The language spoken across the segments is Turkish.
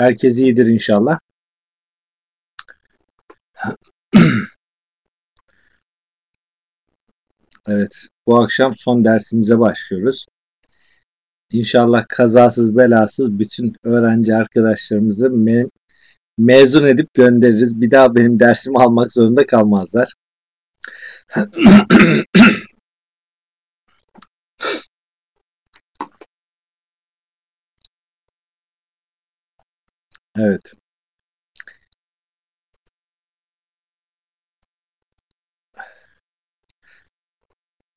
Herkes iyidir inşallah. Evet, bu akşam son dersimize başlıyoruz. İnşallah kazasız belasız bütün öğrenci arkadaşlarımızı me- mezun edip göndeririz. Bir daha benim dersimi almak zorunda kalmazlar. Evet.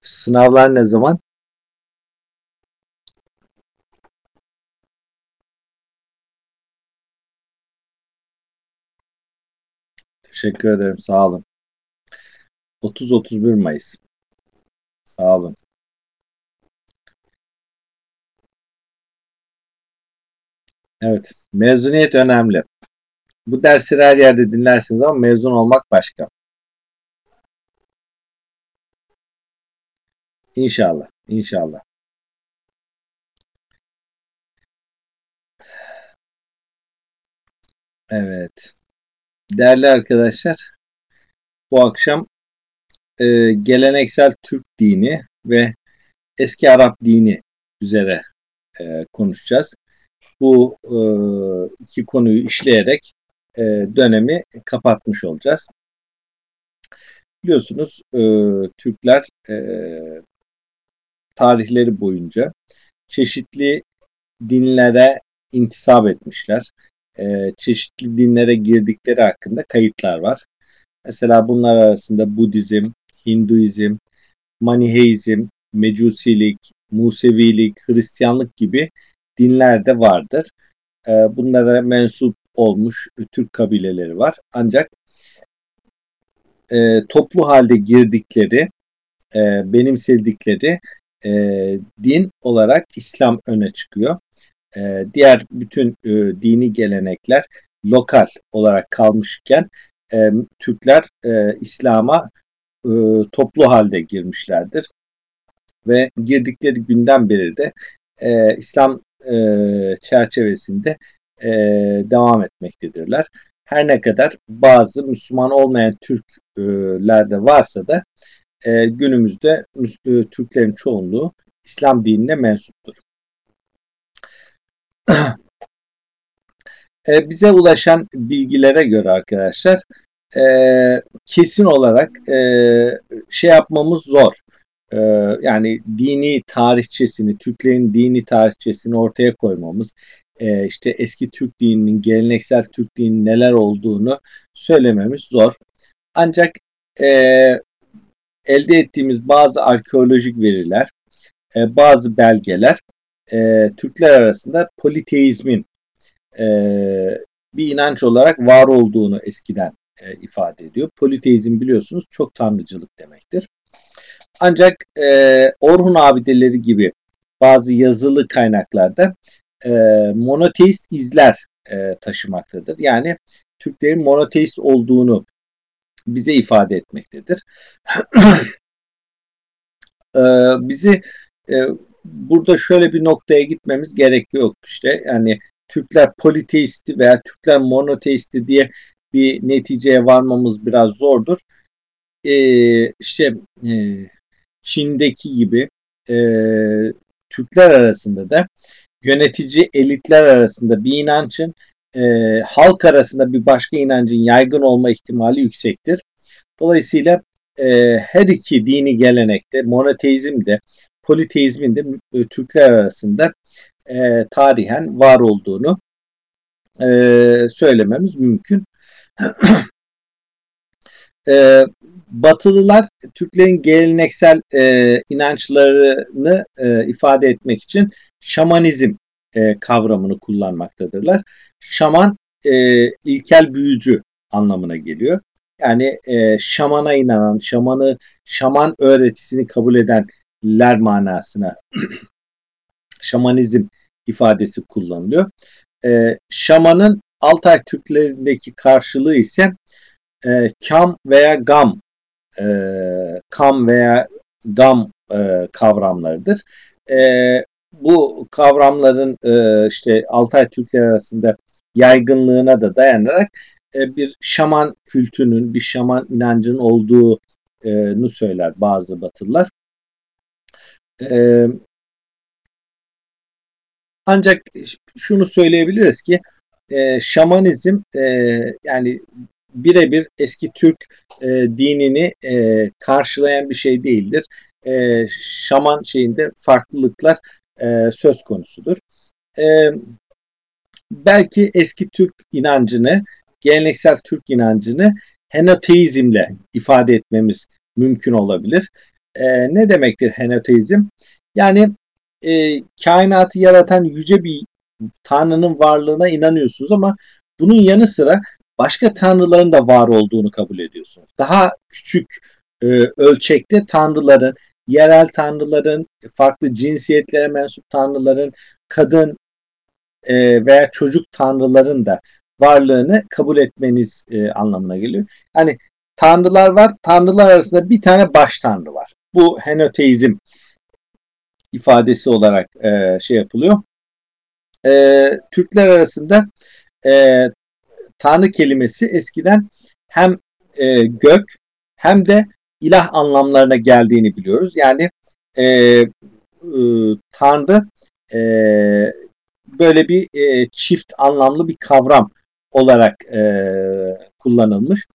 Sınavlar ne zaman? Teşekkür ederim. Sağ olun. 30-31 Mayıs. Sağ olun. Evet. Mezuniyet önemli. Bu dersleri her yerde dinlersiniz ama mezun olmak başka. İnşallah. İnşallah. Evet. Değerli arkadaşlar, bu akşam e, geleneksel Türk dini ve eski Arap dini üzere e, konuşacağız. Bu e, iki konuyu işleyerek e, dönemi kapatmış olacağız. Biliyorsunuz e, Türkler e, tarihleri boyunca çeşitli dinlere intisap etmişler. E, çeşitli dinlere girdikleri hakkında kayıtlar var. Mesela bunlar arasında Budizm, Hinduizm, Maniheizm, Mecusilik, Musevilik, Hristiyanlık gibi dinler de vardır. E, bunlara mensup olmuş Türk kabileleri var. Ancak e, toplu halde girdikleri, e, benimsedikleri e, din olarak İslam öne çıkıyor. Diğer bütün dini gelenekler lokal olarak kalmışken Türkler İslam'a toplu halde girmişlerdir. Ve girdikleri günden beri de e, İslam e, çerçevesinde e, devam etmektedirler. Her ne kadar bazı Müslüman olmayan Türklerde varsa da e, günümüzde e, Türklerin çoğunluğu İslam dinine mensuptur. e, bize ulaşan bilgilere göre arkadaşlar e, kesin olarak e, şey yapmamız zor. E, yani dini tarihçesini, Türklerin dini tarihçesini ortaya koymamız, e, işte eski Türk dininin, geleneksel Türk dininin neler olduğunu söylememiz zor. Ancak e, elde ettiğimiz bazı arkeolojik veriler, e, bazı belgeler Türkler arasında politeizmin bir inanç olarak var olduğunu eskiden ifade ediyor. Politeizm biliyorsunuz çok tanrıcılık demektir. Ancak e, Orhun abideleri gibi bazı yazılı kaynaklarda e, monoteist izler e, taşımaktadır. Yani Türklerin monoteist olduğunu bize ifade etmektedir. e, bizi e, burada şöyle bir noktaya gitmemiz gerekiyor işte yani Türkler politeisti veya Türkler monoteisti diye bir neticeye varmamız biraz zordur. Ee, işte e, Çin'deki gibi e, Türkler arasında da yönetici elitler arasında bir inancın e, halk arasında bir başka inancın yaygın olma ihtimali yüksektir. Dolayısıyla e, her iki dini gelenekte monoteizm de politeizmin de e, Türkler arasında e, tarihen var olduğunu e, söylememiz mümkün. e, Batılılar Türklerin geleneksel e, inançlarını e, ifade etmek için şamanizm e, kavramını kullanmaktadırlar. Şaman e, ilkel büyücü anlamına geliyor. Yani e, şamana inanan, şamanı, şaman öğretisini kabul edenler manasına şamanizm ifadesi kullanılıyor. E, şamanın Altay Türklerindeki karşılığı ise e, kam veya gam e, kam veya gam e, kavramlarıdır. E, bu kavramların e, işte Altay Türkler arasında yaygınlığına da dayanarak e, bir şaman kültünün, bir şaman inancının olduğunu söyler bazı batılılar. E, ancak şunu söyleyebiliriz ki e, şamanizm e, yani birebir eski Türk e, dinini e, karşılayan bir şey değildir. E, şaman şeyinde farklılıklar e, söz konusudur. E, belki eski Türk inancını, geleneksel Türk inancını henoteizmle ifade etmemiz mümkün olabilir. E, ne demektir henoteizm? Yani e, kainatı yaratan yüce bir tanrının varlığına inanıyorsunuz ama bunun yanı sıra başka tanrıların da var olduğunu kabul ediyorsunuz. Daha küçük e, ölçekte tanrıların, yerel tanrıların, farklı cinsiyetlere mensup tanrıların, kadın e, veya çocuk tanrıların da varlığını kabul etmeniz e, anlamına geliyor. Yani tanrılar var, tanrılar arasında bir tane baş tanrı var. Bu henoteizm ifadesi olarak e, şey yapılıyor. E, Türkler arasında e, Tanrı kelimesi eskiden hem e, gök hem de ilah anlamlarına geldiğini biliyoruz. Yani e, e, Tanrı e, böyle bir e, çift anlamlı bir kavram olarak e, kullanılmış.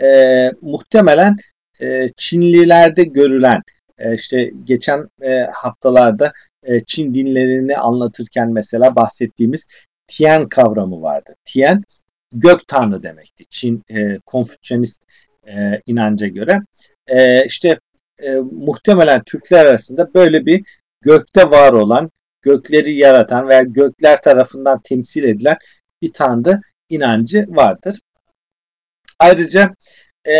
E, muhtemelen e, Çinlilerde görülen e, işte geçen e, haftalarda e, Çin dinlerini anlatırken mesela bahsettiğimiz Tian kavramı vardı. Tian gök tanrı demekti. Çin e, Konfüçyanist e, inanca göre. E, işte e, muhtemelen Türkler arasında böyle bir gökte var olan, gökleri yaratan veya gökler tarafından temsil edilen bir tanrı inancı vardır. Ayrıca e,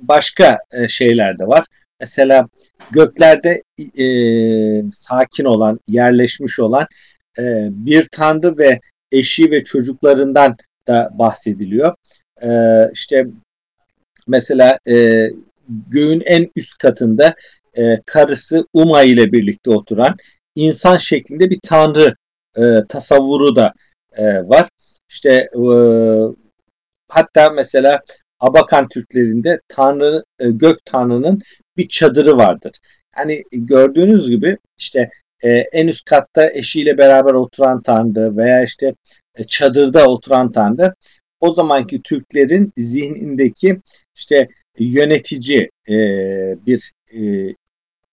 başka e, şeyler de var. Mesela göklerde e, sakin olan, yerleşmiş olan e, bir tanrı ve eşi ve çocuklarından da bahsediliyor. E, işte mesela e, göğün en üst katında e, karısı Uma ile birlikte oturan insan şeklinde bir tanrı e, tasavvuru da e, var. İşte e, hatta mesela Abakan Türklerinde Tanrı e, gök Tanrı'nın bir çadırı vardır. Yani gördüğünüz gibi işte e, en üst katta eşiyle beraber oturan Tanrı veya işte çadırda oturan Tanrı o zamanki Türklerin zihnindeki işte yönetici e, bir e,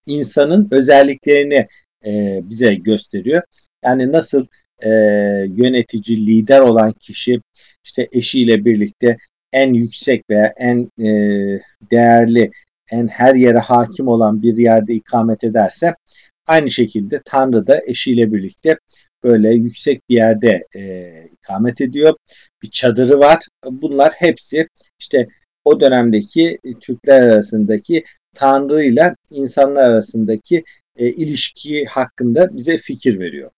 insanın özelliklerini e, bize gösteriyor. Yani nasıl e, yönetici, lider olan kişi işte eşiyle birlikte en yüksek veya en e, değerli, en her yere hakim olan bir yerde ikamet ederse aynı şekilde Tanrı da eşiyle birlikte böyle yüksek bir yerde e, ikamet ediyor. Bir çadırı var. Bunlar hepsi işte o dönemdeki Türkler arasındaki Tanrı ile insanlar arasındaki e, ilişki hakkında bize fikir veriyor.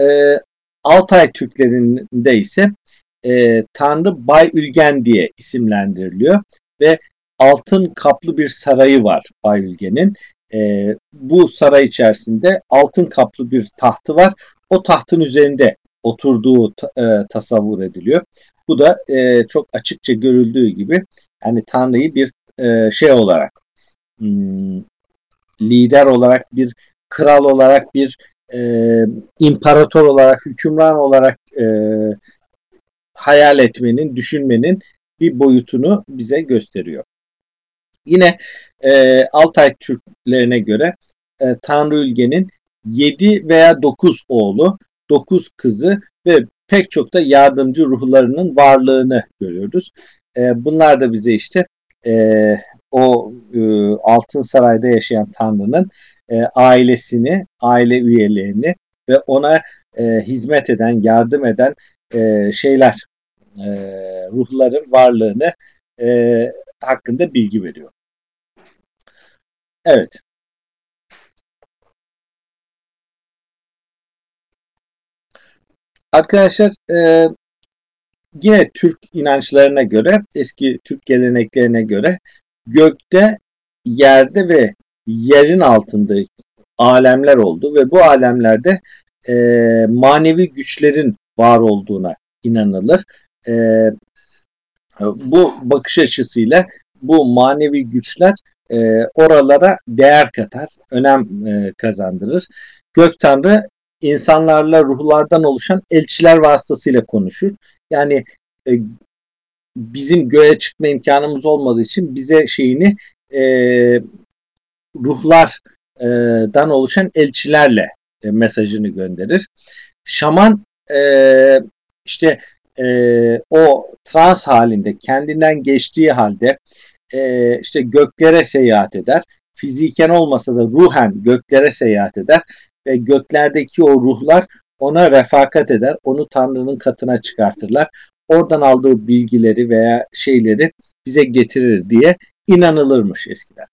E, Altay Türklerinde ise e, Tanrı Bay Ülgen diye isimlendiriliyor ve altın kaplı bir sarayı var Bay Ülgen'in. E, bu saray içerisinde altın kaplı bir tahtı var. O tahtın üzerinde oturduğu e, tasavvur ediliyor. Bu da e, çok açıkça görüldüğü gibi yani Tanrı'yı bir e, şey olarak hmm, lider olarak bir kral olarak bir e, imparator olarak hükümran olarak e, hayal etmenin, düşünmenin bir boyutunu bize gösteriyor. Yine e, Altay Türklerine göre e, Tanrı Ülge'nin 7 veya 9 oğlu, 9 kızı ve pek çok da yardımcı ruhlarının varlığını görüyoruz. E, bunlar da bize işte e, o e, Altın Saray'da yaşayan Tanrı'nın e, ailesini, aile üyelerini ve ona e, hizmet eden, yardım eden e, şeyler, e, ruhların varlığını e, hakkında bilgi veriyor. Evet. Arkadaşlar e, yine Türk inançlarına göre, eski Türk geleneklerine göre gökte, yerde ve yerin altında alemler oldu ve bu alemlerde e, manevi güçlerin var olduğuna inanılır. E, bu bakış açısıyla bu manevi güçler e, oralara değer katar, önem e, kazandırır. Gök Tanrı insanlarla ruhlardan oluşan elçiler vasıtasıyla konuşur. Yani e, bizim göğe çıkma imkanımız olmadığı için bize şeyini e, ruhlardan oluşan elçilerle e, mesajını gönderir. Şaman e, işte e, o trans halinde kendinden geçtiği halde e, işte göklere seyahat eder. Fiziken olmasa da ruhen göklere seyahat eder ve göklerdeki o ruhlar ona refakat eder. Onu Tanrı'nın katına çıkartırlar. Oradan aldığı bilgileri veya şeyleri bize getirir diye inanılırmış eskiden.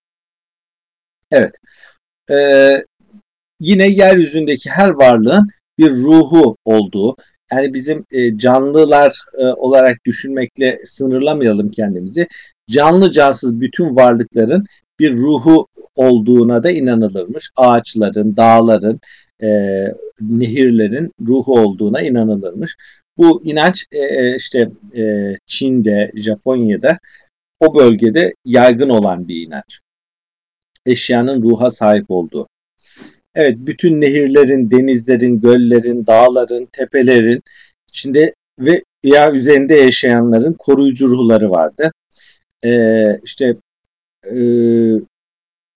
Evet. Ee, yine yeryüzündeki her varlığın bir ruhu olduğu, yani bizim e, canlılar e, olarak düşünmekle sınırlamayalım kendimizi. Canlı cansız bütün varlıkların bir ruhu olduğuna da inanılırmış. Ağaçların, dağların, e, nehirlerin ruhu olduğuna inanılırmış. Bu inanç e, e, işte e, Çin'de, Japonya'da o bölgede yaygın olan bir inanç. Eşyanın ruha sahip olduğu. Evet, bütün nehirlerin, denizlerin, göllerin, dağların, tepelerin içinde ve ya üzerinde yaşayanların koruyucu ruhları vardı. Ee, işte e,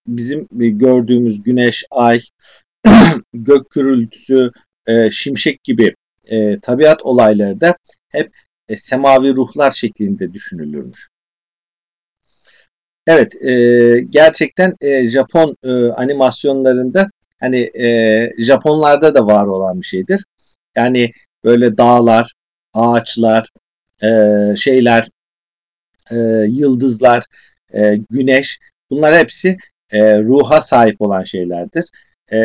bizim gördüğümüz güneş, ay, gök gürültüsü, e, şimşek gibi e, tabiat olayları da hep e, semavi ruhlar şeklinde düşünülürmüş. Evet, e, gerçekten e, Japon e, animasyonlarında hani e, Japonlarda da var olan bir şeydir. Yani böyle dağlar, ağaçlar, e, şeyler, e, yıldızlar, e, güneş bunlar hepsi e, ruha sahip olan şeylerdir. E,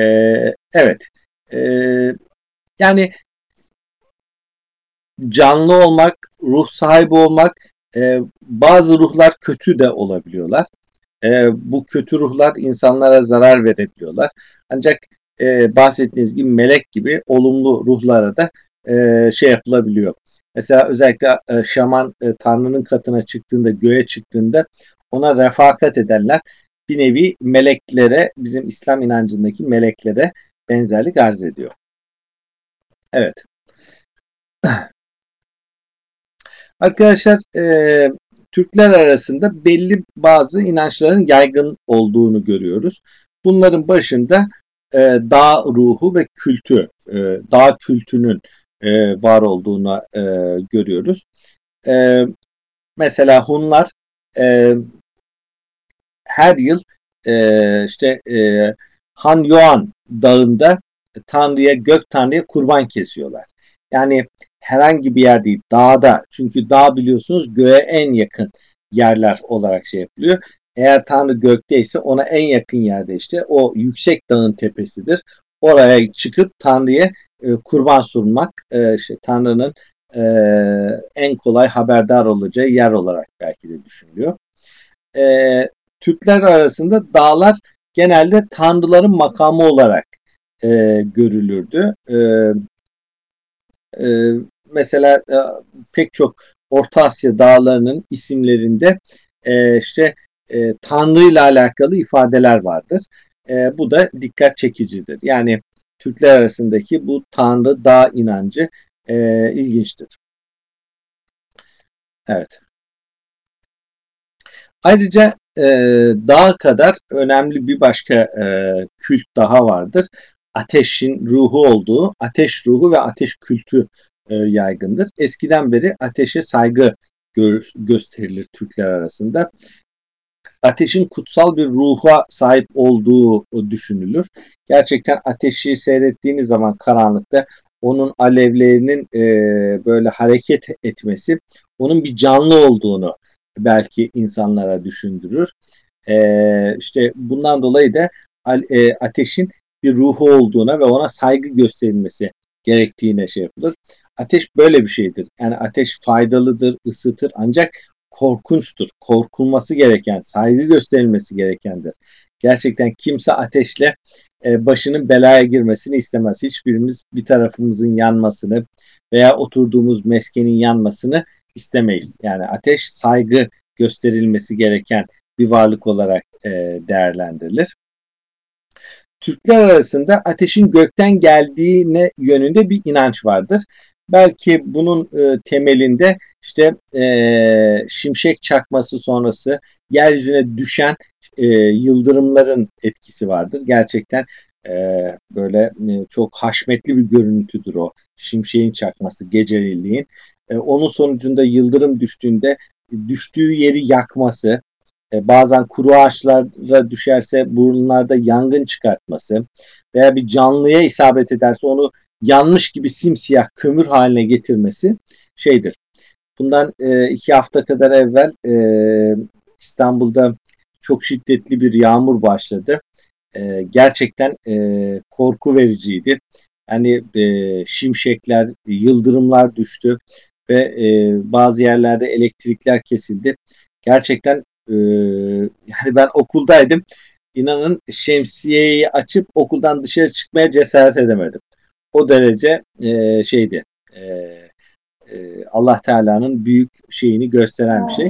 evet, e, yani canlı olmak, ruh sahibi olmak, e, bazı ruhlar kötü de olabiliyorlar. E, bu kötü ruhlar insanlara zarar verebiliyorlar. Ancak e, bahsettiğiniz gibi melek gibi olumlu ruhlara da e, şey yapılabiliyor. Mesela özellikle e, şaman e, Tanrı'nın katına çıktığında, göğe çıktığında ona refakat edenler bir nevi meleklere, bizim İslam inancındaki meleklere benzerlik arz ediyor. Evet. Arkadaşlar e, Türkler arasında belli bazı inançların yaygın olduğunu görüyoruz. Bunların başında e, dağ ruhu ve kültü, e, dağ kültünün e, var olduğunu e, görüyoruz. E, mesela Hunlar e, her yıl e, işte e, Han Yuan dağında Tanrı'ya, gök Tanrı'ya kurban kesiyorlar. Yani herhangi bir yer değil, dağda. Çünkü dağ biliyorsunuz göğe en yakın yerler olarak şey yapılıyor. Eğer Tanrı gökteyse ona en yakın yerde işte o yüksek dağın tepesidir. Oraya çıkıp Tanrı'ya e, kurban sunmak e, işte Tanrı'nın e, en kolay haberdar olacağı yer olarak belki de düşünülüyor. E, Türkler arasında dağlar genelde tanrıların makamı olarak e, görülürdü. E, e, mesela e, pek çok Orta Asya dağlarının isimlerinde e, işte e, Tanrı ile alakalı ifadeler vardır. Bu da dikkat çekicidir. Yani Türkler arasındaki bu Tanrı dağ inancı ilginçtir. Evet. Ayrıca e, dağ kadar önemli bir başka e, kült daha vardır. Ateşin ruhu olduğu, ateş ruhu ve ateş kültü e, yaygındır. Eskiden beri ateşe saygı gö gösterilir Türkler arasında. Ateşin kutsal bir ruha sahip olduğu düşünülür. Gerçekten ateşi seyrettiğiniz zaman karanlıkta onun alevlerinin e, böyle hareket etmesi, onun bir canlı olduğunu belki insanlara düşündürür. E, işte bundan dolayı da e, ateşin bir ruhu olduğuna ve ona saygı gösterilmesi gerektiğine şey yapılır. Ateş böyle bir şeydir. Yani ateş faydalıdır, ısıtır ancak korkunçtur. Korkulması gereken, saygı gösterilmesi gerekendir. Gerçekten kimse ateşle e, başının belaya girmesini istemez. Hiçbirimiz bir tarafımızın yanmasını veya oturduğumuz meskenin yanmasını istemeyiz. Yani ateş saygı gösterilmesi gereken bir varlık olarak e, değerlendirilir. Türkler arasında ateşin gökten geldiğine yönünde bir inanç vardır. Belki bunun e, temelinde işte e, şimşek çakması sonrası yeryüzüne düşen e, yıldırımların etkisi vardır. Gerçekten e, böyle e, çok haşmetli bir görüntüdür o şimşeğin çakması geceliliğin. E, onun sonucunda yıldırım düştüğünde düştüğü yeri yakması, e, bazen kuru ağaçlara düşerse bunlarda yangın çıkartması veya bir canlıya isabet ederse onu yanmış gibi simsiyah kömür haline getirmesi şeydir. Bundan e, iki hafta kadar evvel e, İstanbul'da çok şiddetli bir yağmur başladı. E, gerçekten e, korku vericiydi. Yani e, şimşekler, yıldırımlar düştü ve e, bazı yerlerde elektrikler kesildi. Gerçekten e, yani ben okuldaydım. İnanın şemsiyeyi açıp okuldan dışarı çıkmaya cesaret edemedim. O derece e, şeydi. E, e, Allah Teala'nın büyük şeyini gösteren bir şey.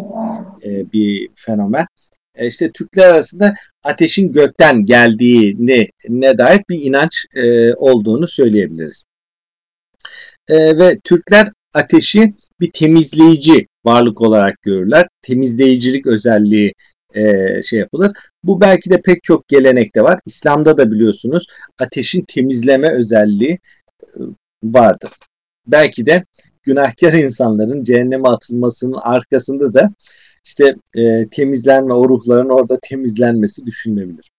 E, bir fenomen. E, işte Türkler arasında ateşin gökten geldiğini ne dair bir inanç e, olduğunu söyleyebiliriz. E, ve Türkler ateşi bir temizleyici varlık olarak görürler. Temizleyicilik özelliği e, şey yapılır. Bu belki de pek çok gelenekte var. İslam'da da biliyorsunuz ateşin temizleme özelliği e, vardır. Belki de günahkar insanların cehenneme atılmasının arkasında da işte e, temizlenme, o ruhların orada temizlenmesi düşünülebilir.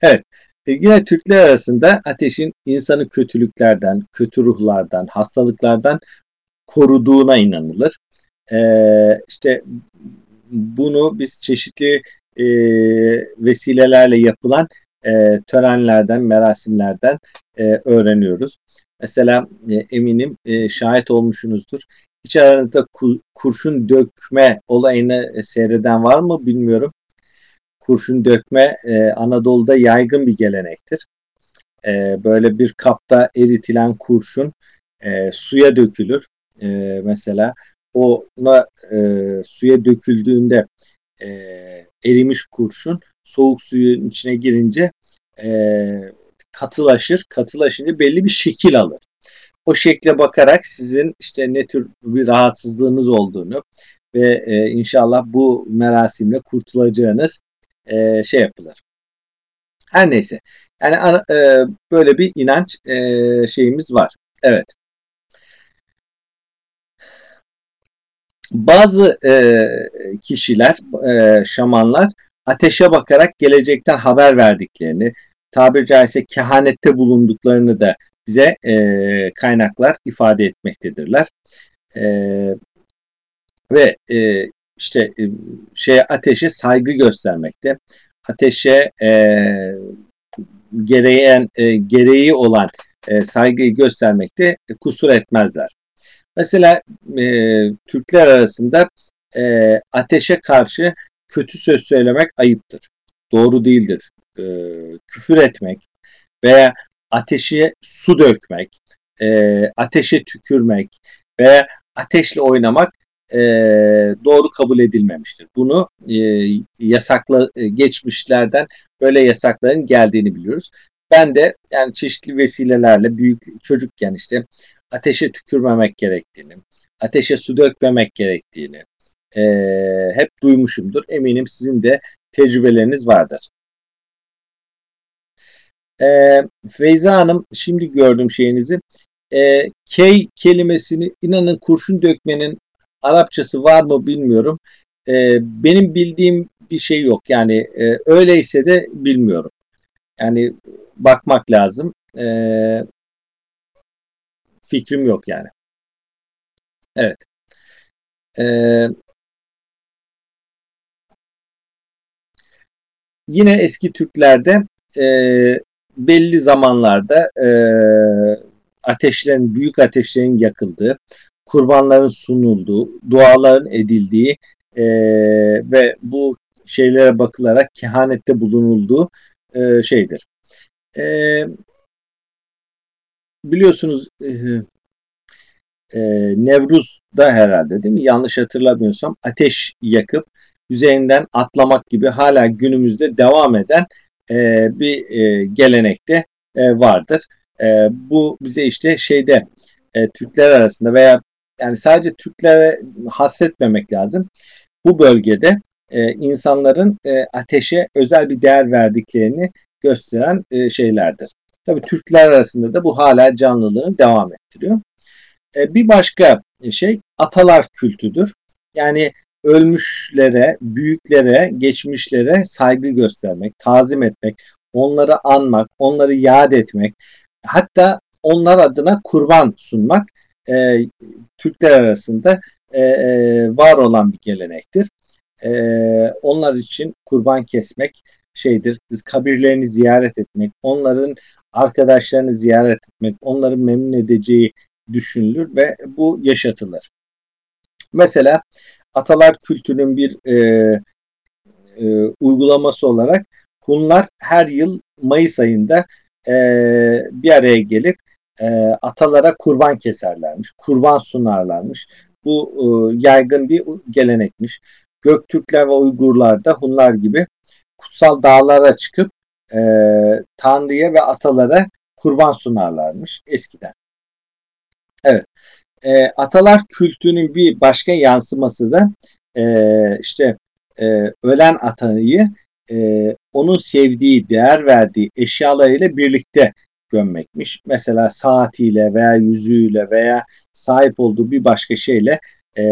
Evet, e, yine Türkler arasında ateşin insanı kötülüklerden, kötü ruhlardan, hastalıklardan koruduğuna inanılır. E, işte bunu biz çeşitli e, vesilelerle yapılan e, törenlerden, merasimlerden e, öğreniyoruz. Mesela e, eminim e, şahit olmuşsunuzdur. Hiç aranızda ku, kurşun dökme olayını e, seyreden var mı bilmiyorum. Kurşun dökme e, Anadolu'da yaygın bir gelenektir. E, böyle bir kapta eritilen kurşun e, suya dökülür. E, mesela ona e, suya döküldüğünde e, erimiş kurşun soğuk suyun içine girince e, katılaşır. Katılaşınca belli bir şekil alır. O şekle bakarak sizin işte ne tür bir rahatsızlığınız olduğunu ve e, inşallah bu merasimle kurtulacağınız e, şey yapılır. Her neyse. Yani e, böyle bir inanç e, şeyimiz var. Evet. Bazı e, kişiler, e, şamanlar ateşe bakarak gelecekten haber verdiklerini, tabiri caizse kehanette bulunduklarını da bize e, kaynaklar ifade etmektedirler. E, ve e, işte e, şey ateşe saygı göstermekte, ateşe e, gereğen e, gereği olan e, saygıyı göstermekte kusur etmezler. Mesela e, Türkler arasında e, ateşe karşı kötü söz söylemek ayıptır. Doğru değildir. E, küfür etmek veya ateşe su dökmek, e, ateşe tükürmek veya ateşle oynamak e, doğru kabul edilmemiştir. Bunu e, yasakla e, geçmişlerden böyle yasakların geldiğini biliyoruz. Ben de yani çeşitli vesilelerle büyük çocukken işte ateşe tükürmemek gerektiğini, ateşe su dökmemek gerektiğini e, hep duymuşumdur. Eminim sizin de tecrübeleriniz vardır. E, Feyza Hanım şimdi gördüm şeyinizi. E, key kelimesini inanın kurşun dökmenin Arapçası var mı bilmiyorum. E, benim bildiğim bir şey yok. Yani e, öyleyse de bilmiyorum. Yani bakmak lazım. E, fikrim yok yani. Evet. Ee, yine eski Türklerde e, belli zamanlarda e, ateşlerin, büyük ateşlerin yakıldığı, kurbanların sunulduğu, duaların edildiği e, ve bu şeylere bakılarak kehanette bulunulduğu e, şeydir. E, biliyorsunuz e, e, Nevruz'da herhalde değil mi? Yanlış hatırlamıyorsam ateş yakıp üzerinden atlamak gibi hala günümüzde devam eden e, bir e, gelenekte e, vardır. E, bu bize işte şeyde e, Türkler arasında veya yani sadece Türklere hasretmemek lazım. Bu bölgede e, insanların e, ateşe özel bir değer verdiklerini gösteren e, şeylerdir. Tabii Türkler arasında da bu hala canlılığını devam ettiriyor. E, bir başka şey atalar kültüdür. Yani ölmüşlere, büyüklere, geçmişlere saygı göstermek, tazim etmek, onları anmak, onları yad etmek, hatta onlar adına kurban sunmak e, Türkler arasında e, e, var olan bir gelenektir. E, onlar için kurban kesmek şeydir, kabirlerini ziyaret etmek, onların arkadaşlarını ziyaret etmek, onları memnun edeceği düşünülür ve bu yaşatılır. Mesela atalar kültürünün bir e, e, uygulaması olarak Hunlar her yıl Mayıs ayında e, bir araya gelip e, atalara kurban keserlermiş, kurban sunarlarmış. Bu e, yaygın bir gelenekmiş. Göktürkler ve Uygurlar da Hunlar gibi kutsal dağlara çıkıp e, Tanrı'ya ve atalara kurban sunarlarmış eskiden. Evet. E, atalar kültünün bir başka yansıması da e, işte e, ölen atayı e, onun sevdiği, değer verdiği eşyalarıyla birlikte gömmekmiş. Mesela saatiyle veya yüzüğüyle veya sahip olduğu bir başka şeyle e,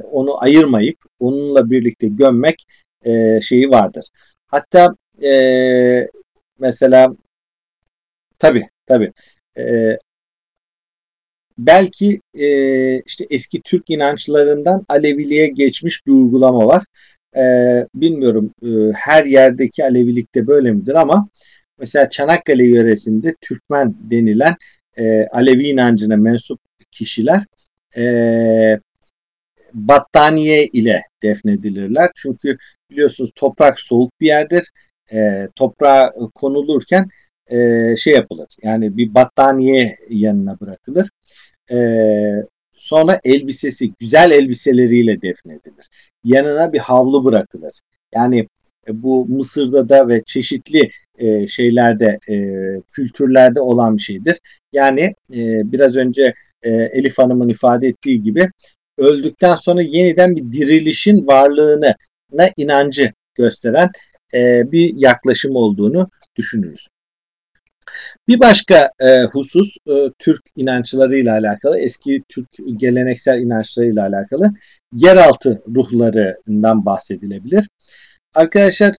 onu ayırmayıp onunla birlikte gömmek e, şeyi vardır. Hatta e, mesela tabi tabi e, belki e, işte eski Türk inançlarından Aleviliğe geçmiş bir uygulama var. E, bilmiyorum e, her yerdeki Alevilikte böyle midir ama mesela Çanakkale yöresinde Türkmen denilen e, Alevi inancına mensup kişiler e, battaniye ile defnedilirler. Çünkü biliyorsunuz toprak soğuk bir yerdir. E, toprağa konulurken e, şey yapılır. Yani bir battaniye yanına bırakılır. E, sonra elbisesi, güzel elbiseleriyle defnedilir. Yanına bir havlu bırakılır. Yani e, bu Mısır'da da ve çeşitli e, şeylerde, e, kültürlerde olan bir şeydir. Yani e, biraz önce e, Elif Hanım'ın ifade ettiği gibi öldükten sonra yeniden bir dirilişin varlığına inancı gösteren e, bir yaklaşım olduğunu düşünürüz. Bir başka e, husus e, Türk inançlarıyla alakalı, eski Türk geleneksel inançlarıyla alakalı yeraltı ruhlarından bahsedilebilir. Arkadaşlar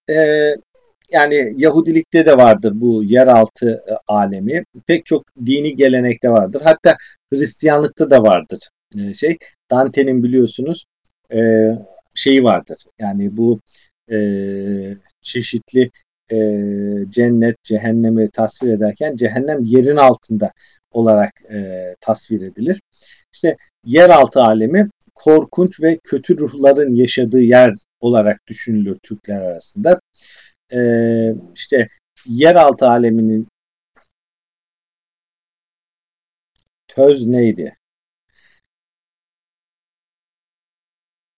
yani Yahudilikte de vardır bu yeraltı alemi. Pek çok dini gelenekte vardır. Hatta Hristiyanlıkta da vardır şey. Dante'nin biliyorsunuz şeyi vardır. Yani bu çeşitli e, cennet, cehennemi tasvir ederken cehennem yerin altında olarak e, tasvir edilir. İşte yeraltı alemi korkunç ve kötü ruhların yaşadığı yer olarak düşünülür Türkler arasında. E, işte yeraltı aleminin töz neydi?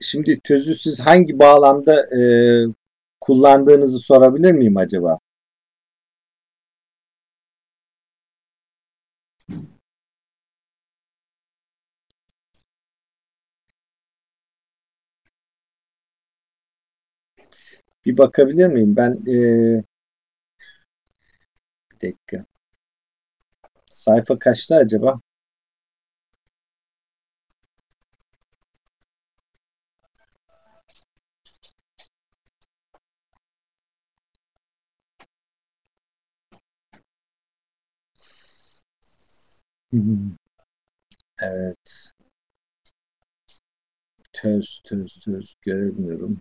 Şimdi tözü siz hangi bağlamda e, kullandığınızı sorabilir miyim acaba? Bir bakabilir miyim? Ben e, bir dakika. Sayfa kaçta acaba? Evet. Töz, töz, töz göremiyorum.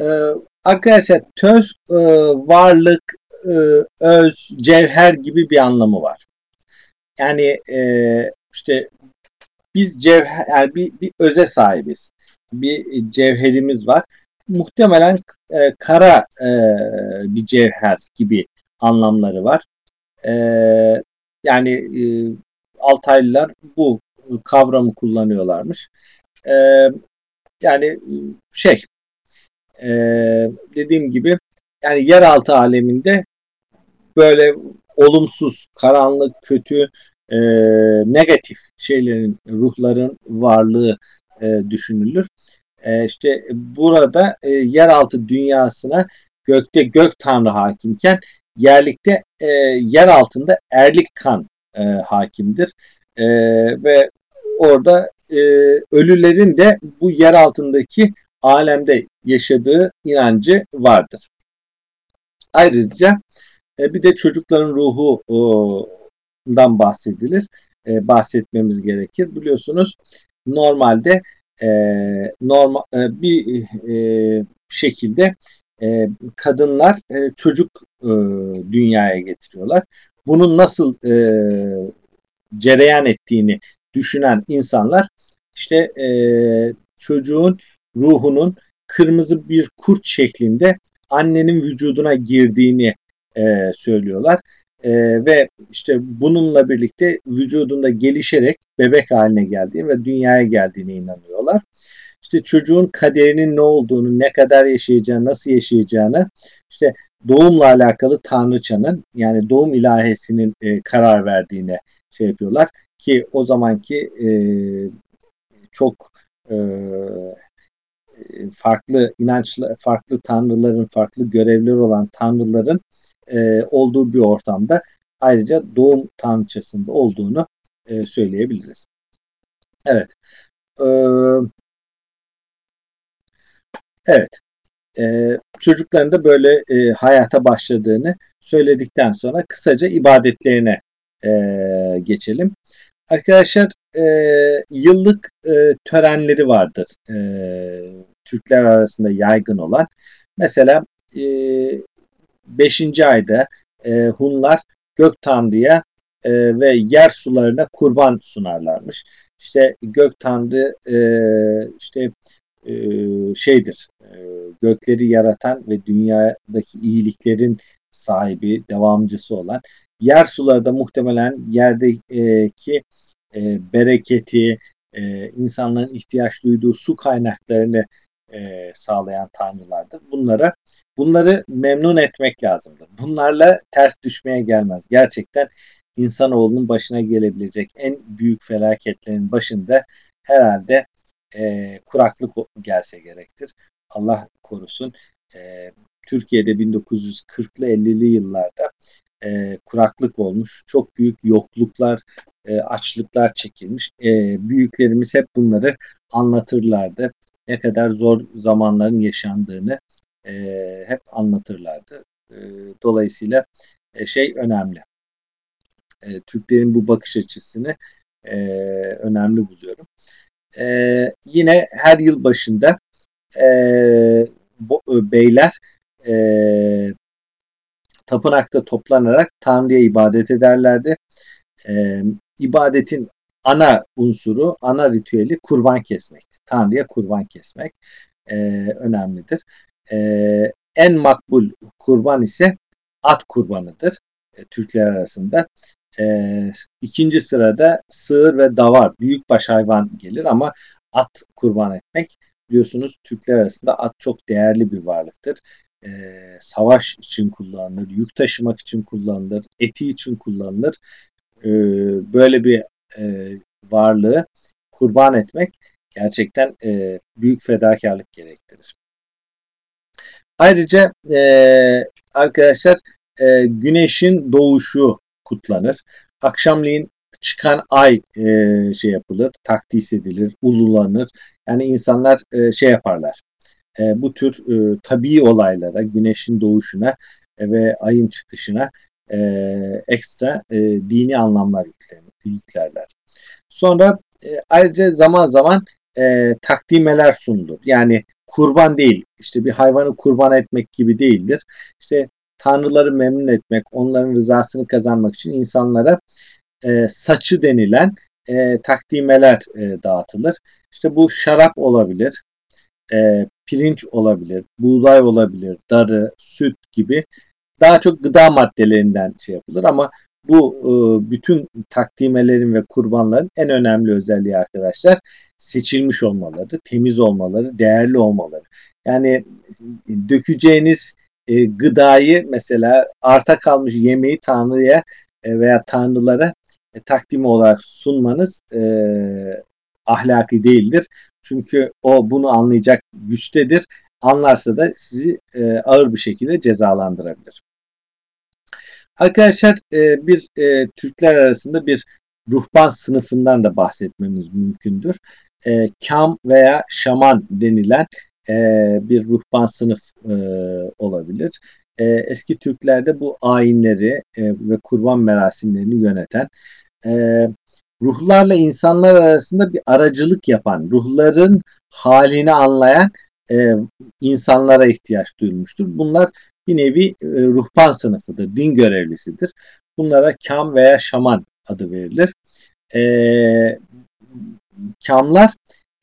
Ee, arkadaşlar töz e, varlık, e, öz, cevher gibi bir anlamı var. yani e, işte biz cevher yani bir, bir öze sahibiz. Bir cevherimiz var. Muhtemelen e, kara e, bir cevher gibi anlamları var. E, yani e, Altaylılar bu kavramı kullanıyorlarmış. E, yani şey e, dediğim gibi yani yeraltı aleminde böyle olumsuz, karanlık, kötü, e, negatif şeylerin, ruhların varlığı e, düşünülür. E, işte burada e, yeraltı dünyasına gökte gök tanrı hakimken yerlikte e, yer altında erlik kan e, hakimdir. Ve orada ölülerin de bu yer altındaki alemde yaşadığı inancı vardır. Ayrıca bir de çocukların ruhundan bahsedilir. Bahsetmemiz gerekir. Biliyorsunuz normalde e, normal e, bir e, şekilde e, kadınlar e, çocuk e, dünyaya getiriyorlar. Bunun nasıl e, cereyan ettiğini düşünen insanlar işte e, çocuğun ruhunun kırmızı bir kurt şeklinde annenin vücuduna girdiğini e, söylüyorlar. E, ve işte bununla birlikte vücudunda gelişerek bebek haline geldiğini ve dünyaya geldiğine inanıyorlar. İşte çocuğun kaderinin ne olduğunu, ne kadar yaşayacağını, nasıl yaşayacağını işte doğumla alakalı Tanrıçanın yani doğum ilahesinin e, karar verdiğine şey yapıyorlar ki o zamanki e, çok e, farklı inançlı, farklı tanrıların, farklı görevleri olan tanrıların e, olduğu bir ortamda ayrıca doğum tanrıçasında olduğunu e, söyleyebiliriz. Evet. E, evet. E, çocukların da böyle e, hayata başladığını söyledikten sonra kısaca ibadetlerine e, geçelim. Arkadaşlar e, yıllık e, törenleri vardır. E, Türkler arasında yaygın olan. Mesela e, 5. ayda e, Hunlar gök tanrıya e, ve yer sularına kurban sunarlarmış. İşte gök tanrı e, işte e, şeydir e, gökleri yaratan ve dünyadaki iyiliklerin sahibi, devamcısı olan yer suları da muhtemelen yerdeki e, bereketi, e, insanların ihtiyaç duyduğu su kaynaklarını e, sağlayan tanrılardır. Bunlara bunları memnun etmek lazımdır. Bunlarla ters düşmeye gelmez. Gerçekten insanoğlunun başına gelebilecek en büyük felaketlerin başında herhalde e, kuraklık gelse gerektir. Allah korusun. E, Türkiye'de 1940'lı 50'li yıllarda e, kuraklık olmuş. Çok büyük yokluklar, e, açlıklar çekilmiş. E, büyüklerimiz hep bunları anlatırlardı. Ne kadar zor zamanların yaşandığını e, hep anlatırlardı. E, dolayısıyla e, şey önemli. E, Türklerin bu bakış açısını e, önemli buluyorum. E, yine her yıl başında e, bo, e, beyler e, tapınakta toplanarak Tanrı'ya ibadet ederlerdi. E, ibadetin ana unsuru, ana ritüeli kurban kesmek. Tanrı'ya kurban kesmek e, önemlidir. E, en makbul kurban ise at kurbanıdır e, Türkler arasında. E, ikinci sırada sığır ve davar, büyükbaş hayvan gelir ama at kurban etmek biliyorsunuz Türkler arasında at çok değerli bir varlıktır. E, savaş için kullanılır, yük taşımak için kullanılır, eti için kullanılır. E, böyle bir e, varlığı kurban etmek gerçekten e, büyük fedakarlık gerektirir. Ayrıca e, arkadaşlar e, güneşin doğuşu kutlanır. Akşamleyin çıkan ay e, şey yapılır, takdis edilir, ululanır. Yani insanlar e, şey yaparlar. E, bu tür e, tabii olaylara, güneşin doğuşuna e, ve ayın çıkışına e, ekstra e, dini anlamlar yüklerler. Sonra e, ayrıca zaman zaman e, takdimeler sunulur. Yani kurban değil, işte bir hayvanı kurban etmek gibi değildir. İşte tanrıları memnun etmek, onların rızasını kazanmak için insanlara e, saçı denilen e, takdimeler e, dağıtılır. İşte bu şarap olabilir, e, pirinç olabilir, buğday olabilir, darı, süt gibi daha çok gıda maddelerinden şey yapılır ama bu e, bütün takdimelerin ve kurbanların en önemli özelliği arkadaşlar seçilmiş olmaları, temiz olmaları, değerli olmaları. Yani dökeceğiniz e, gıdayı mesela arta kalmış yemeği Tanrı'ya e, veya Tanrılara e, takdim olarak sunmanız ahlaki değildir. Çünkü o bunu anlayacak güçtedir. Anlarsa da sizi ağır bir şekilde cezalandırabilir. Arkadaşlar e, bir e, Türkler arasında bir ruhban sınıfından da bahsetmemiz mümkündür. E, kam veya şaman denilen bir ruhban sınıf olabilir. Eski Türklerde bu ayinleri ve kurban merasimlerini yöneten ruhlarla insanlar arasında bir aracılık yapan, ruhların halini anlayan e, insanlara ihtiyaç duyulmuştur. Bunlar bir nevi e, ruhban sınıfıdır, din görevlisidir. Bunlara kam veya şaman adı verilir. E, kamlar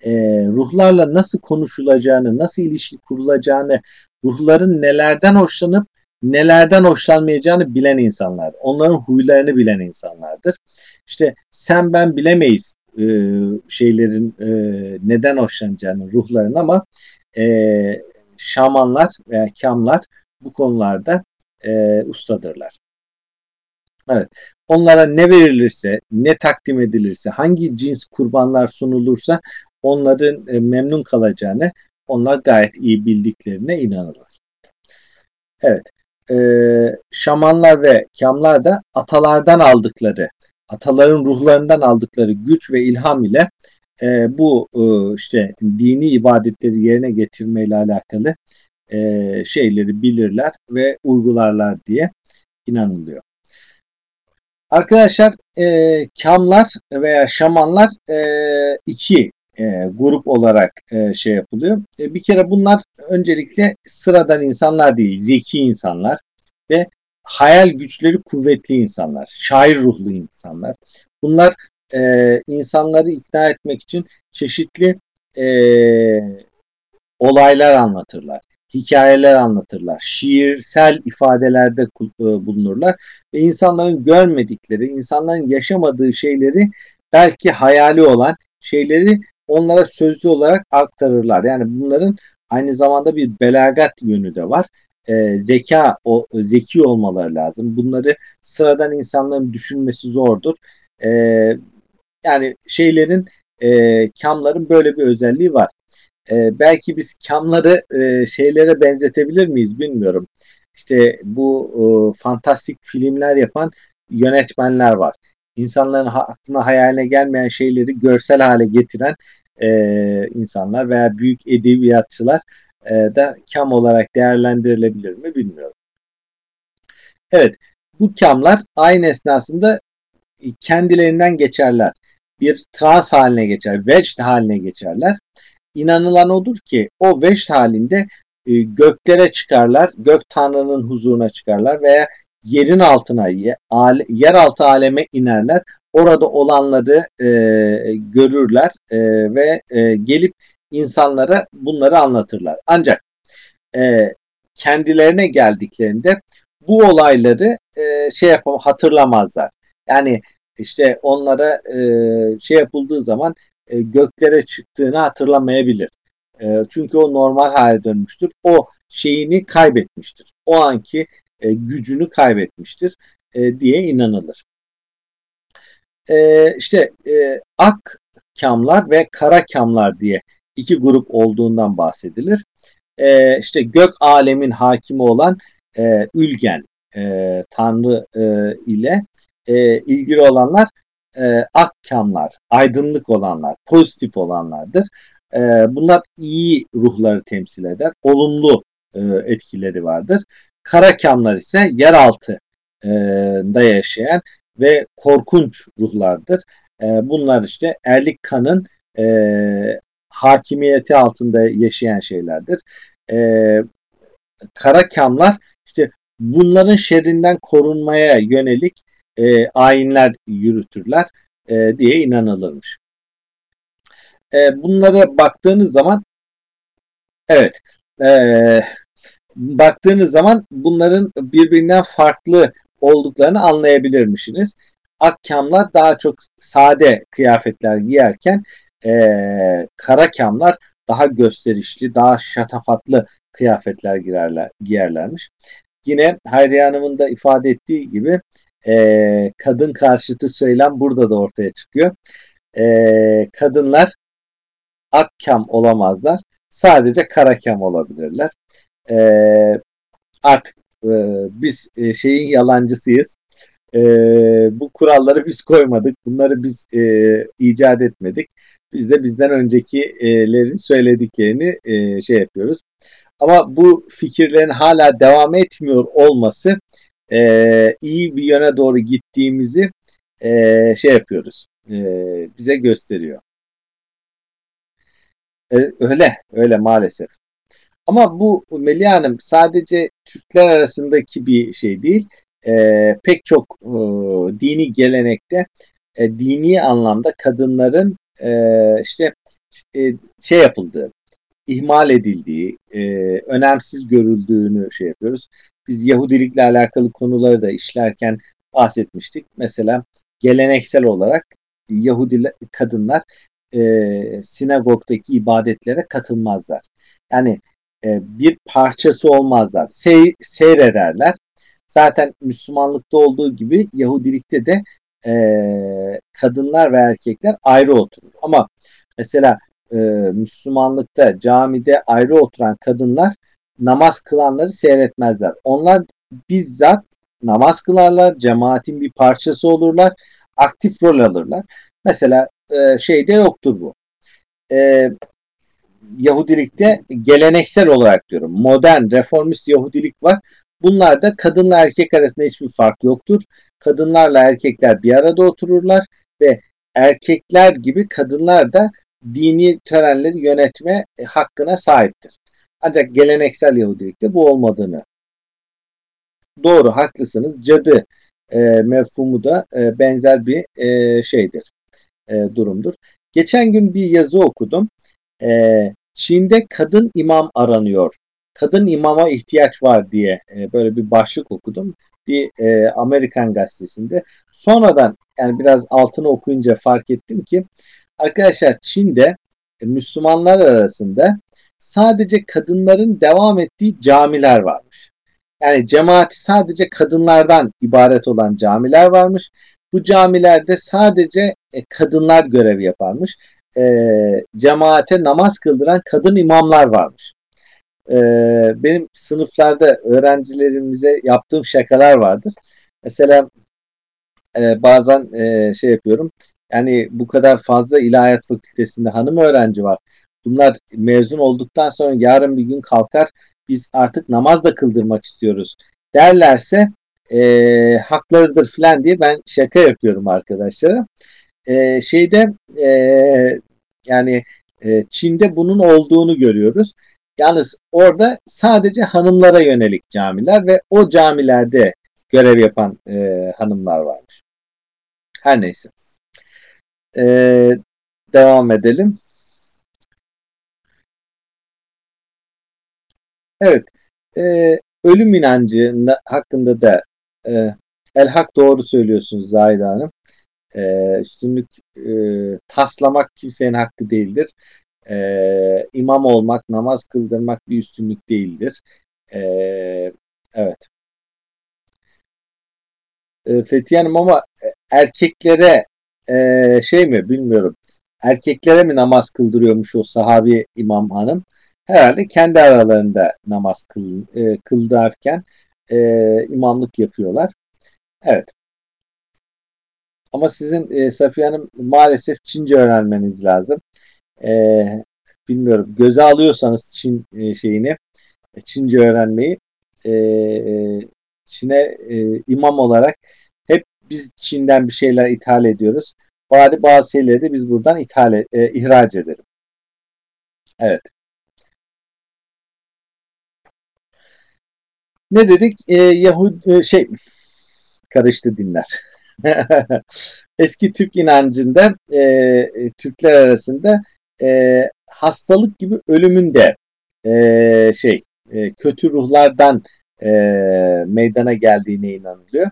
e, ruhlarla nasıl konuşulacağını, nasıl ilişki kurulacağını, ruhların nelerden hoşlanıp nelerden hoşlanmayacağını bilen insanlar. Onların huylarını bilen insanlardır. İşte sen ben bilemeyiz e, şeylerin e, neden hoşlanacağını, ruhların ama e, şamanlar veya kamlar bu konularda e, ustadırlar. Evet. Onlara ne verilirse, ne takdim edilirse, hangi cins kurbanlar sunulursa onların e, memnun kalacağını onlar gayet iyi bildiklerine inanırlar. Evet. E, şamanlar ve kamlar da atalardan aldıkları, ataların ruhlarından aldıkları güç ve ilham ile e, bu e, işte dini ibadetleri yerine getirmeyle alakalı e, şeyleri bilirler ve uygularlar diye inanılıyor. Arkadaşlar e, kamlar veya şamanlar e, iki e, grup olarak e, şey yapılıyor. E, bir kere bunlar öncelikle sıradan insanlar değil, zeki insanlar ve hayal güçleri kuvvetli insanlar, şair ruhlu insanlar. Bunlar e, insanları ikna etmek için çeşitli e, olaylar anlatırlar hikayeler anlatırlar. Şiirsel ifadelerde e, bulunurlar ve insanların görmedikleri, insanların yaşamadığı şeyleri belki hayali olan şeyleri onlara sözlü olarak aktarırlar. Yani bunların aynı zamanda bir belagat yönü de var. E, zeka, o zeki olmaları lazım. Bunları sıradan insanların düşünmesi zordur. E, yani şeylerin, e, kamların böyle bir özelliği var e, belki biz kamları e, şeylere benzetebilir miyiz bilmiyorum. İşte bu e, fantastik filmler yapan yönetmenler var. İnsanların aklına hayaline gelmeyen şeyleri görsel hale getiren e, insanlar veya büyük edebiyatçılar e, da kam olarak değerlendirilebilir mi bilmiyorum. Evet, bu kamlar aynı esnasında kendilerinden geçerler. Bir trans haline geçer, vecd haline geçerler inanılan odur ki o veş halinde e, göklere çıkarlar, gök tanrının huzuruna çıkarlar veya yerin altına, yeraltı aleme inerler. Orada olanları e, görürler e, ve e, gelip insanlara bunları anlatırlar. Ancak e, kendilerine geldiklerinde bu olayları e, şey yapam hatırlamazlar. Yani işte onlara e, şey yapıldığı zaman e, göklere çıktığını hatırlamayabilir. E, çünkü o normal hale dönmüştür. O şeyini kaybetmiştir. O anki e, gücünü kaybetmiştir diye inanılır. İşte ak kamlar ve kara kamlar diye iki grup olduğundan bahsedilir. İşte gök alemin hakimi olan Ülgen Tanrı ile ilgili olanlar e, akkamlar, aydınlık olanlar, pozitif olanlardır. E, bunlar iyi ruhları temsil eder. Olumlu e, etkileri vardır. Karakamlar ise yeraltı e, da yaşayan ve korkunç ruhlardır. E, bunlar işte erlik kanın e, hakimiyeti altında yaşayan şeylerdir. E, karakamlar işte bunların şerrinden korunmaya yönelik e, ayinler yürütürler e, diye inanılırmış. E, bunlara baktığınız zaman evet e, baktığınız zaman bunların birbirinden farklı olduklarını anlayabilirmişsiniz. Akkamlar daha çok sade kıyafetler giyerken e, karakamlar daha gösterişli, daha şatafatlı kıyafetler girerler, giyerlermiş. Yine Hayriye Hanım'ın da ifade ettiği gibi e, kadın karşıtı söylem burada da ortaya çıkıyor. E, kadınlar akkam olamazlar. Sadece karakam olabilirler. E, artık e, biz e, şeyin yalancısıyız. E, bu kuralları biz koymadık. Bunları biz e, icat etmedik. Biz de bizden öncekilerin söylediklerini e, şey yapıyoruz. Ama bu fikirlerin hala devam etmiyor olması e, iyi bir yöne doğru gittiğimizi e, şey yapıyoruz. E, bize gösteriyor. E, öyle, öyle maalesef. Ama bu Melih Hanım sadece Türkler arasındaki bir şey değil. E, pek çok e, dini gelenekte e, dini anlamda kadınların e, işte e, şey yapıldığı, ihmal edildiği, e, önemsiz görüldüğünü şey yapıyoruz. Biz Yahudilikle alakalı konuları da işlerken bahsetmiştik. Mesela geleneksel olarak Yahudi kadınlar e, sinagogdaki ibadetlere katılmazlar. Yani e, bir parçası olmazlar. Sey, seyrederler. Zaten Müslümanlıkta olduğu gibi Yahudilikte de e, kadınlar ve erkekler ayrı oturur. Ama mesela e, Müslümanlıkta camide ayrı oturan kadınlar namaz kılanları seyretmezler. Onlar bizzat namaz kılarlar, cemaatin bir parçası olurlar, aktif rol alırlar. Mesela e, şeyde yoktur bu. E, Yahudilikte geleneksel olarak diyorum. Modern, reformist Yahudilik var. Bunlarda kadınla erkek arasında hiçbir fark yoktur. Kadınlarla erkekler bir arada otururlar ve erkekler gibi kadınlar da dini törenleri yönetme hakkına sahiptir. Ancak geleneksel Yahudilikte bu olmadığını. Doğru, haklısınız. Cadı e, mefhumu da e, benzer bir e, şeydir, e, durumdur. Geçen gün bir yazı okudum. E, Çin'de kadın imam aranıyor. Kadın imama ihtiyaç var diye e, böyle bir başlık okudum. Bir e, Amerikan gazetesinde. Sonradan yani biraz altını okuyunca fark ettim ki arkadaşlar Çin'de e, Müslümanlar arasında sadece kadınların devam ettiği camiler varmış. Yani cemaati sadece kadınlardan ibaret olan camiler varmış. Bu camilerde sadece e, kadınlar görev yaparmış. E, cemaate namaz kıldıran kadın imamlar varmış. E, benim sınıflarda öğrencilerimize yaptığım şakalar vardır. Mesela e, bazen e, şey yapıyorum. Yani bu kadar fazla ilahiyat fakültesinde hanım öğrenci var bunlar mezun olduktan sonra yarın bir gün kalkar biz artık namaz da kıldırmak istiyoruz derlerse e, haklarıdır falan diye ben şaka yapıyorum arkadaşlara. E, şeyde e, yani e, Çin'de bunun olduğunu görüyoruz. Yalnız orada sadece hanımlara yönelik camiler ve o camilerde görev yapan e, hanımlar varmış. Her neyse. E, devam edelim. Evet. E, ölüm inancı hakkında da e, el hak doğru söylüyorsunuz Zahide Hanım. E, üstünlük e, taslamak kimsenin hakkı değildir. E, imam olmak, namaz kıldırmak bir üstünlük değildir. E, evet. E, Fethiye Hanım ama erkeklere e, şey mi bilmiyorum. Erkeklere mi namaz kıldırıyormuş o sahabi imam hanım? herhalde kendi aralarında namaz kıl, e, kıldarken e, imamlık yapıyorlar. Evet. Ama sizin e, Safiye Hanım maalesef Çince öğrenmeniz lazım. E, bilmiyorum göze alıyorsanız Çin e, şeyini Çince öğrenmeyi e, Çin'e e, imam olarak biz Çin'den bir şeyler ithal ediyoruz. Bari bazı şeyleri de biz buradan ithal e, ihraç edelim. Evet. Ne dedik? E, Yahudi e, şey karıştı dinler. Eski Türk inancında e, Türkler arasında e, hastalık gibi ölümün de e, şey e, kötü ruhlardan e, meydana geldiğine inanılıyor.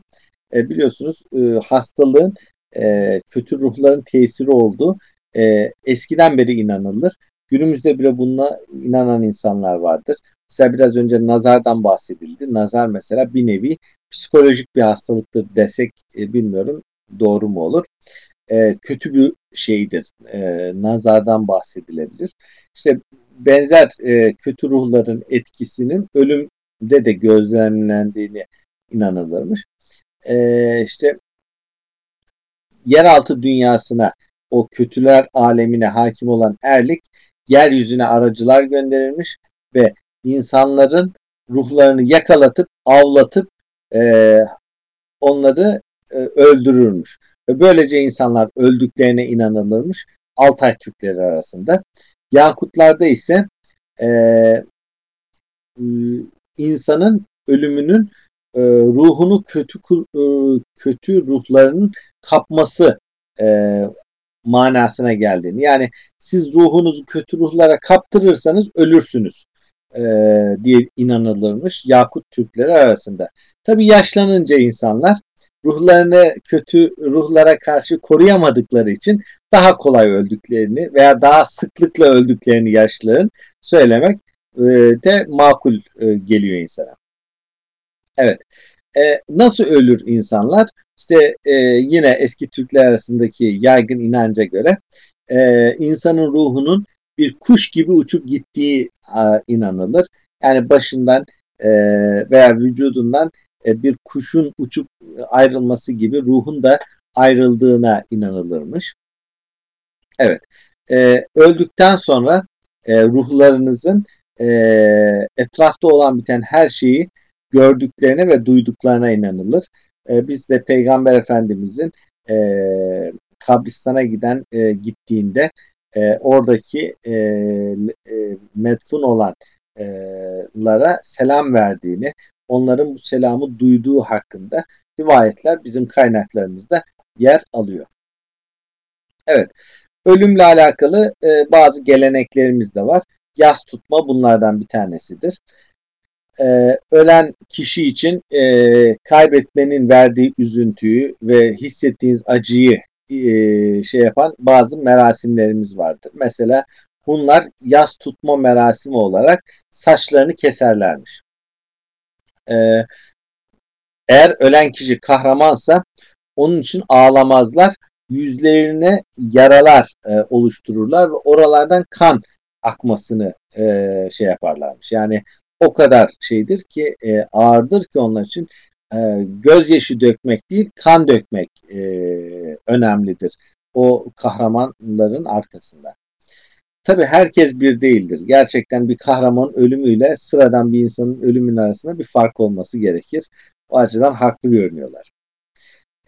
E, biliyorsunuz e, hastalığın e, kötü ruhların tesiri olduğu e, eskiden beri inanılır. Günümüzde bile buna inanan insanlar vardır. Mesela biraz önce nazardan bahsedildi. Nazar mesela bir nevi psikolojik bir hastalıktır desek e, bilmiyorum doğru mu olur. E, kötü bir şeydir. E, nazardan bahsedilebilir. İşte benzer e, kötü ruhların etkisinin ölümde de gözlemlendiğini inanılırmış. E, işte yeraltı dünyasına o kötüler alemine hakim olan erlik yeryüzüne aracılar gönderilmiş ve insanların ruhlarını yakalatıp avlatıp e, onları e, öldürürmüş. Ve böylece insanlar öldüklerine inanılırmış Altay Türkleri arasında. Yakutlarda ise e, insanın ölümünün e, ruhunu kötü e, kötü ruhlarının kapması e, manasına geldiğini. Yani siz ruhunuzu kötü ruhlara kaptırırsanız ölürsünüz e, diye inanılırmış Yakut Türkleri arasında. Tabi yaşlanınca insanlar ruhlarını kötü ruhlara karşı koruyamadıkları için daha kolay öldüklerini veya daha sıklıkla öldüklerini yaşlıların söylemek e, de makul e, geliyor insana. Evet. E, nasıl ölür insanlar? İşte e, yine eski Türkler arasındaki yaygın inanca göre e, insanın ruhunun bir kuş gibi uçup gittiği e, inanılır. Yani başından e, veya vücudundan e, bir kuşun uçup ayrılması gibi ruhun da ayrıldığına inanılırmış. Evet. E, öldükten sonra e, ruhlarınızın e, etrafta olan biten her şeyi gördüklerine ve duyduklarına inanılır. E, biz de Peygamber Efendimizin e, kabristana giden e, gittiğinde e, oradaki e, e, medfun olanlara selam verdiğini, onların bu selamı duyduğu hakkında rivayetler bizim kaynaklarımızda yer alıyor. Evet, ölümle alakalı e, bazı geleneklerimiz de var. Yas tutma bunlardan bir tanesidir. Ee, ölen kişi için e, kaybetmenin verdiği üzüntüyü ve hissettiğiniz acıyı e, şey yapan bazı merasimlerimiz vardır. Mesela bunlar yaz tutma merasimi olarak saçlarını keserlermiş. Ee, eğer ölen kişi kahramansa onun için ağlamazlar. Yüzlerine yaralar e, oluştururlar ve oralardan kan akmasını e, şey yaparlarmış. Yani o kadar şeydir ki e, ağırdır ki onlar için e, gözyaşı dökmek değil kan dökmek e, önemlidir o kahramanların arkasında. Tabi herkes bir değildir. Gerçekten bir kahramanın ölümüyle sıradan bir insanın ölümünün arasında bir fark olması gerekir. O açıdan haklı görünüyorlar.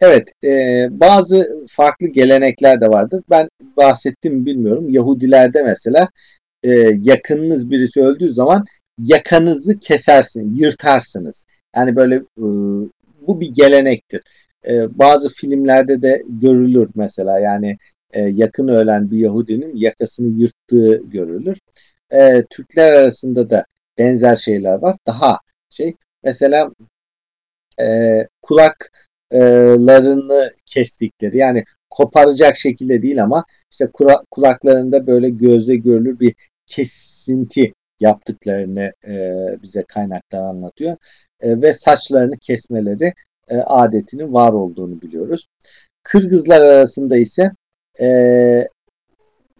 Evet, e, bazı farklı gelenekler de vardır. Ben bahsettim bilmiyorum. Yahudilerde mesela e, yakınınız birisi öldüğü zaman yakanızı kesersin, yırtarsınız. Yani böyle e, bu bir gelenektir. E, bazı filmlerde de görülür mesela yani e, yakın ölen bir Yahudinin yakasını yırttığı görülür. Türkler arasında da benzer şeyler var. Daha şey mesela kulaklarını kestikleri yani koparacak şekilde değil ama işte kulaklarında böyle gözle görülür bir kesinti yaptıklarını e, bize kaynaklar anlatıyor. E, ve saçlarını kesmeleri e, adetinin var olduğunu biliyoruz. Kırgızlar arasında ise e,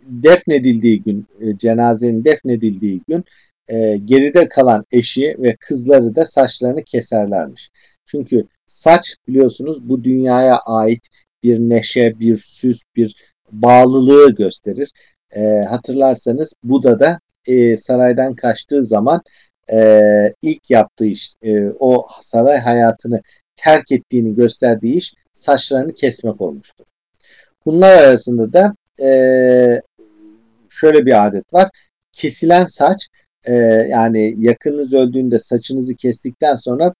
defnedildiği gün, e, cenazenin defnedildiği gün e, geride kalan eşi ve kızları da saçlarını keserlermiş. Çünkü saç biliyorsunuz bu dünyaya ait bir neşe, bir süs, bir bağlılığı gösterir. E, hatırlarsanız Buda da e, saraydan kaçtığı zaman e, ilk yaptığı iş e, o saray hayatını terk ettiğini gösterdiği iş saçlarını kesmek olmuştur. Bunlar arasında da e, şöyle bir adet var. Kesilen saç e, yani yakınınız öldüğünde saçınızı kestikten sonra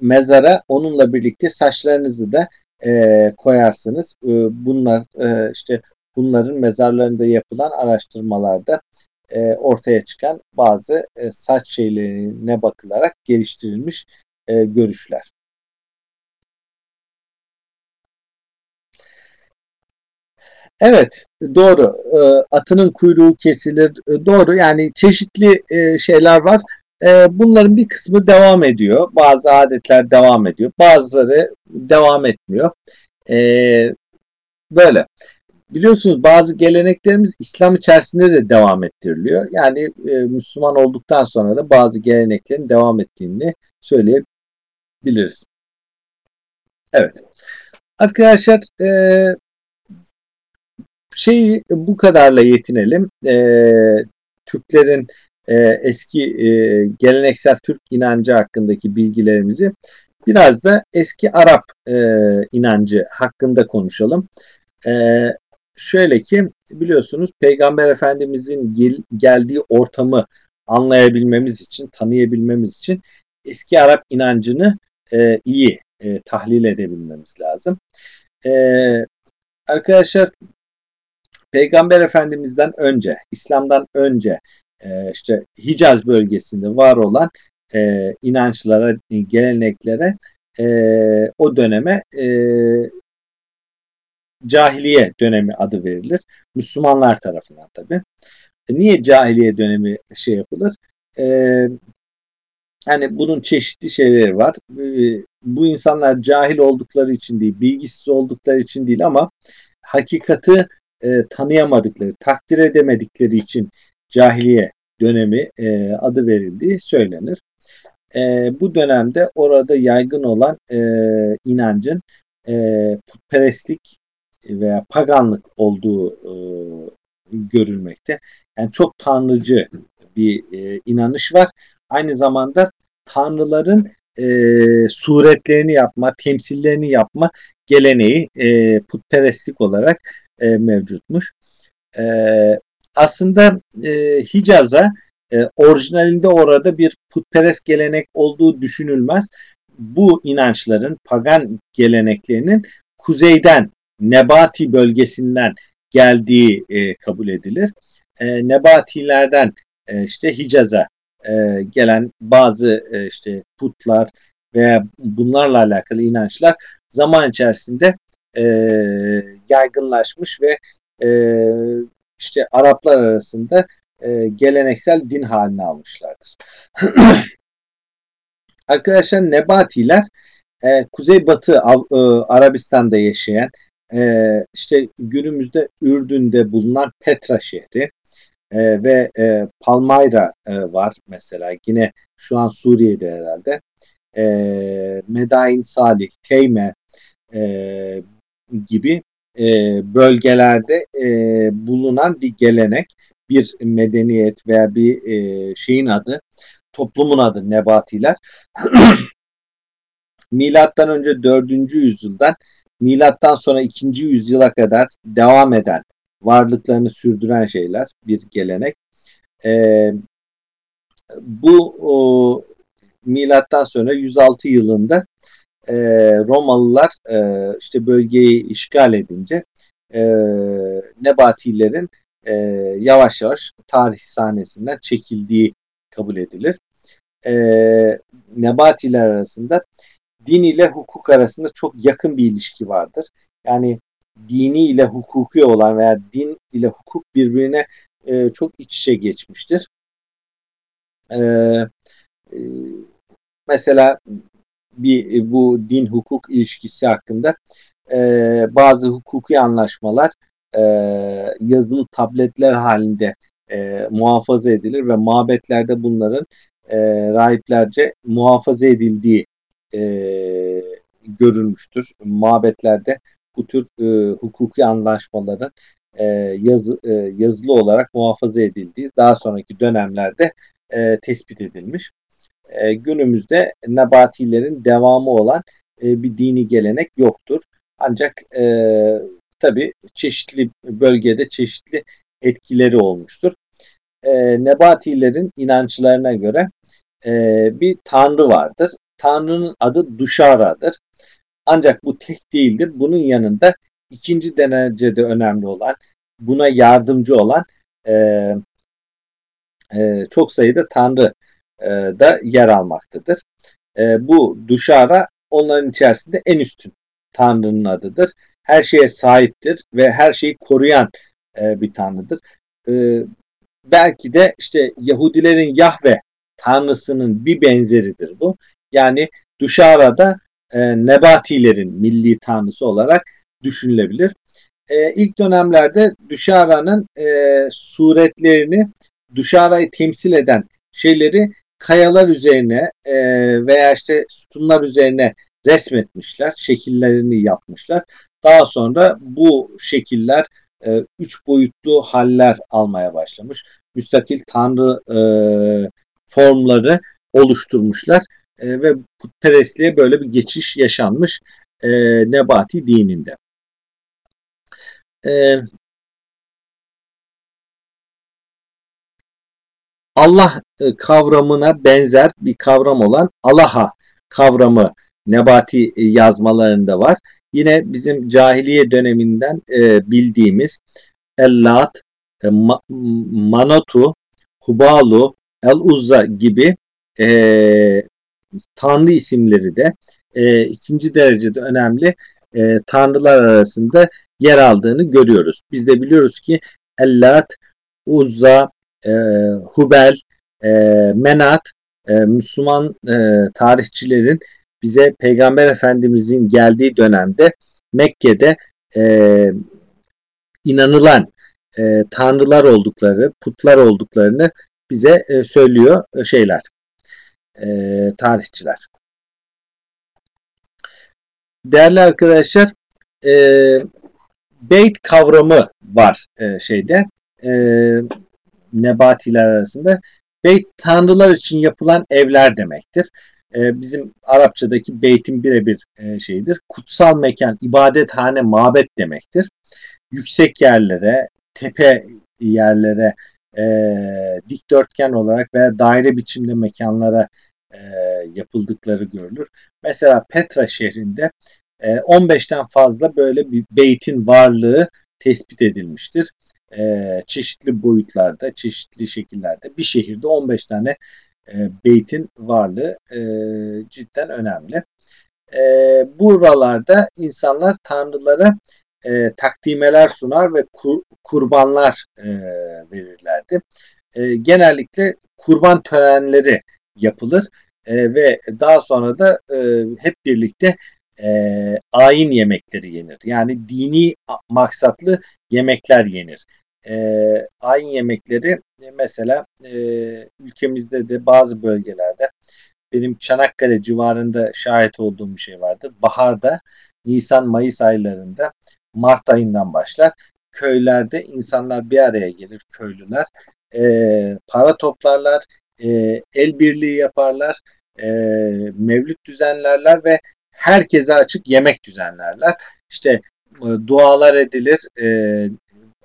mezara onunla birlikte saçlarınızı da e, koyarsınız. E, bunlar e, işte bunların mezarlarında yapılan araştırmalarda e, ortaya çıkan bazı e, saç şeylerine bakılarak geliştirilmiş e, görüşler. Evet doğru. E, atının kuyruğu kesilir. E, doğru. Yani çeşitli e, şeyler var. Bunların bir kısmı devam ediyor. Bazı adetler devam ediyor. Bazıları devam etmiyor. Böyle biliyorsunuz bazı geleneklerimiz İslam içerisinde de devam ettiriliyor yani Müslüman olduktan sonra da bazı geleneklerin devam ettiğini söyleyebiliriz evet arkadaşlar şeyi bu kadarla yetinelim. E, Türklerin e, eski e, geleneksel Türk inancı hakkındaki bilgilerimizi biraz da eski Arap e, inancı hakkında konuşalım. E, şöyle ki biliyorsunuz Peygamber Efendimizin gel, geldiği ortamı anlayabilmemiz için, tanıyabilmemiz için eski Arap inancını e, iyi e, tahlil edebilmemiz lazım. E, arkadaşlar Peygamber Efendimiz'den önce, İslam'dan önce e, işte Hicaz bölgesinde var olan e, inançlara, geleneklere e, o döneme e, cahiliye dönemi adı verilir. Müslümanlar tarafından tabi. E, niye cahiliye dönemi şey yapılır? E, yani bunun çeşitli şeyleri var. E, bu insanlar cahil oldukları için değil, bilgisiz oldukları için değil ama hakikati e, tanıyamadıkları, takdir edemedikleri için cahiliye dönemi e, adı verildiği söylenir. E, bu dönemde orada yaygın olan e, inancın e, putperestlik veya paganlık olduğu e, görülmekte. Yani çok tanrıcı bir e, inanış var. Aynı zamanda tanrıların e, suretlerini yapma, temsillerini yapma geleneği e, putperestlik olarak e, mevcutmuş. E, aslında e, Hicaz'a e, orijinalinde orada bir putperest gelenek olduğu düşünülmez. Bu inançların, pagan geleneklerinin kuzeyden, Nebati bölgesinden geldiği e, kabul edilir. E, Nebatilerden e, işte Hicaz'a e, gelen bazı e, işte putlar veya bunlarla alakalı inançlar zaman içerisinde e, yaygınlaşmış ve e, işte Araplar arasında e, geleneksel din haline almışlardır. Arkadaşlar Nebatiler e, Kuzeybatı e, Arabistan'da yaşayan e, işte günümüzde Ürdün'de bulunan Petra şehri e, ve e, Palmayra e, var mesela yine şu an Suriye'de herhalde e, Medain Salih, Teyme e, gibi e, bölgelerde e, bulunan bir gelenek, bir medeniyet veya bir e, şeyin adı, toplumun adı Nebatiler. Milattan önce 4. yüzyıldan milattan sonra 2. yüzyıla kadar devam eden, varlıklarını sürdüren şeyler, bir gelenek. E, bu o, milattan sonra 106 yılında e, Romalılar e, işte bölgeyi işgal edince e, Nebatilerin e, yavaş yavaş tarih sahnesinden çekildiği kabul edilir. E, Nebatiler arasında din ile hukuk arasında çok yakın bir ilişki vardır. Yani dini ile hukuki olan veya din ile hukuk birbirine e, çok iç içe geçmiştir. E, e, mesela bir e, bu din hukuk ilişkisi hakkında e, bazı hukuki anlaşmalar e, yazılı tabletler halinde e, muhafaza edilir ve mabetlerde bunların e, rahiplerce muhafaza edildiği e, görülmüştür. Mabetlerde bu tür e, hukuki anlaşmaların e, yazı, e, yazılı olarak muhafaza edildiği daha sonraki dönemlerde e, tespit edilmiş e, günümüzde Nebatilerin devamı olan e, bir dini gelenek yoktur. Ancak e, tabi çeşitli bölgede çeşitli etkileri olmuştur. E, Nebatilerin inançlarına göre e, bir tanrı vardır. Tanrının adı Duşara'dır. Ancak bu tek değildir. Bunun yanında ikinci derecede önemli olan, buna yardımcı olan e, e, çok sayıda tanrı e, da yer almaktadır. E, bu Duşara onların içerisinde en üstün tanrının adıdır. Her şeye sahiptir ve her şeyi koruyan e, bir tanrıdır. E, belki de işte Yahudilerin Yahve tanrısının bir benzeridir bu. Yani Duşara'da e, Nebatilerin milli tanrısı olarak düşünülebilir. E, ilk dönemlerde Duşara'nın e, suretlerini, Duşara'yı temsil eden şeyleri kayalar üzerine e, veya işte sütunlar üzerine resmetmişler, şekillerini yapmışlar. Daha sonra bu şekiller e, üç boyutlu haller almaya başlamış. Müstakil tanrı e, formları oluşturmuşlar e, ve putperestliğe böyle bir geçiş yaşanmış e, Nebati dininde. E, Allah e, kavramına benzer bir kavram olan Allaha kavramı Nebati e, yazmalarında var. Yine bizim cahiliye döneminden e, bildiğimiz Ellat, Ma Manatu, Hubalu, El Uzza gibi tanrı isimleri de e, ikinci derecede önemli e, tanrılar arasında yer aldığını görüyoruz. Biz de biliyoruz ki Ellat, Uzza, e, Hubel, e, Menat, e, Müslüman e, tarihçilerin bize Peygamber Efendimizin geldiği dönemde Mekke'de e, inanılan e, tanrılar oldukları, putlar olduklarını bize e, söylüyor e, şeyler, e, tarihçiler. Değerli arkadaşlar, e, beyt kavramı var e, şeyde, e, nebatiler arasında. Beyt tanrılar için yapılan evler demektir. E, bizim Arapçadaki beytin birebir e, şeyidir. Kutsal mekan, ibadethane, mabet demektir. Yüksek yerlere, tepe yerlere, e, dikdörtgen olarak veya daire biçimde mekanlara e, yapıldıkları görülür. Mesela Petra şehrinde e, 15'ten fazla böyle bir beytin varlığı tespit edilmiştir e, çeşitli boyutlarda, çeşitli şekillerde bir şehirde 15 tane e, beytin varlığı e, cidden önemli. E, buralarda insanlar tanrılara e, takdimeler sunar ve kur, kurbanlar e, verirlerdi. E, genellikle kurban törenleri yapılır e, ve daha sonra da e, hep birlikte e, ayin yemekleri yenir. Yani dini maksatlı yemekler yenir e, ayin yemekleri e, mesela e, ülkemizde de bazı bölgelerde benim Çanakkale civarında şahit olduğum bir şey vardır. Baharda Nisan-Mayıs aylarında Mart ayından başlar. Köylerde insanlar bir araya gelir köylüler. E, para toplarlar, e, el birliği yaparlar, e, mevlüt düzenlerler ve herkese açık yemek düzenlerler. İşte e, dualar edilir, e,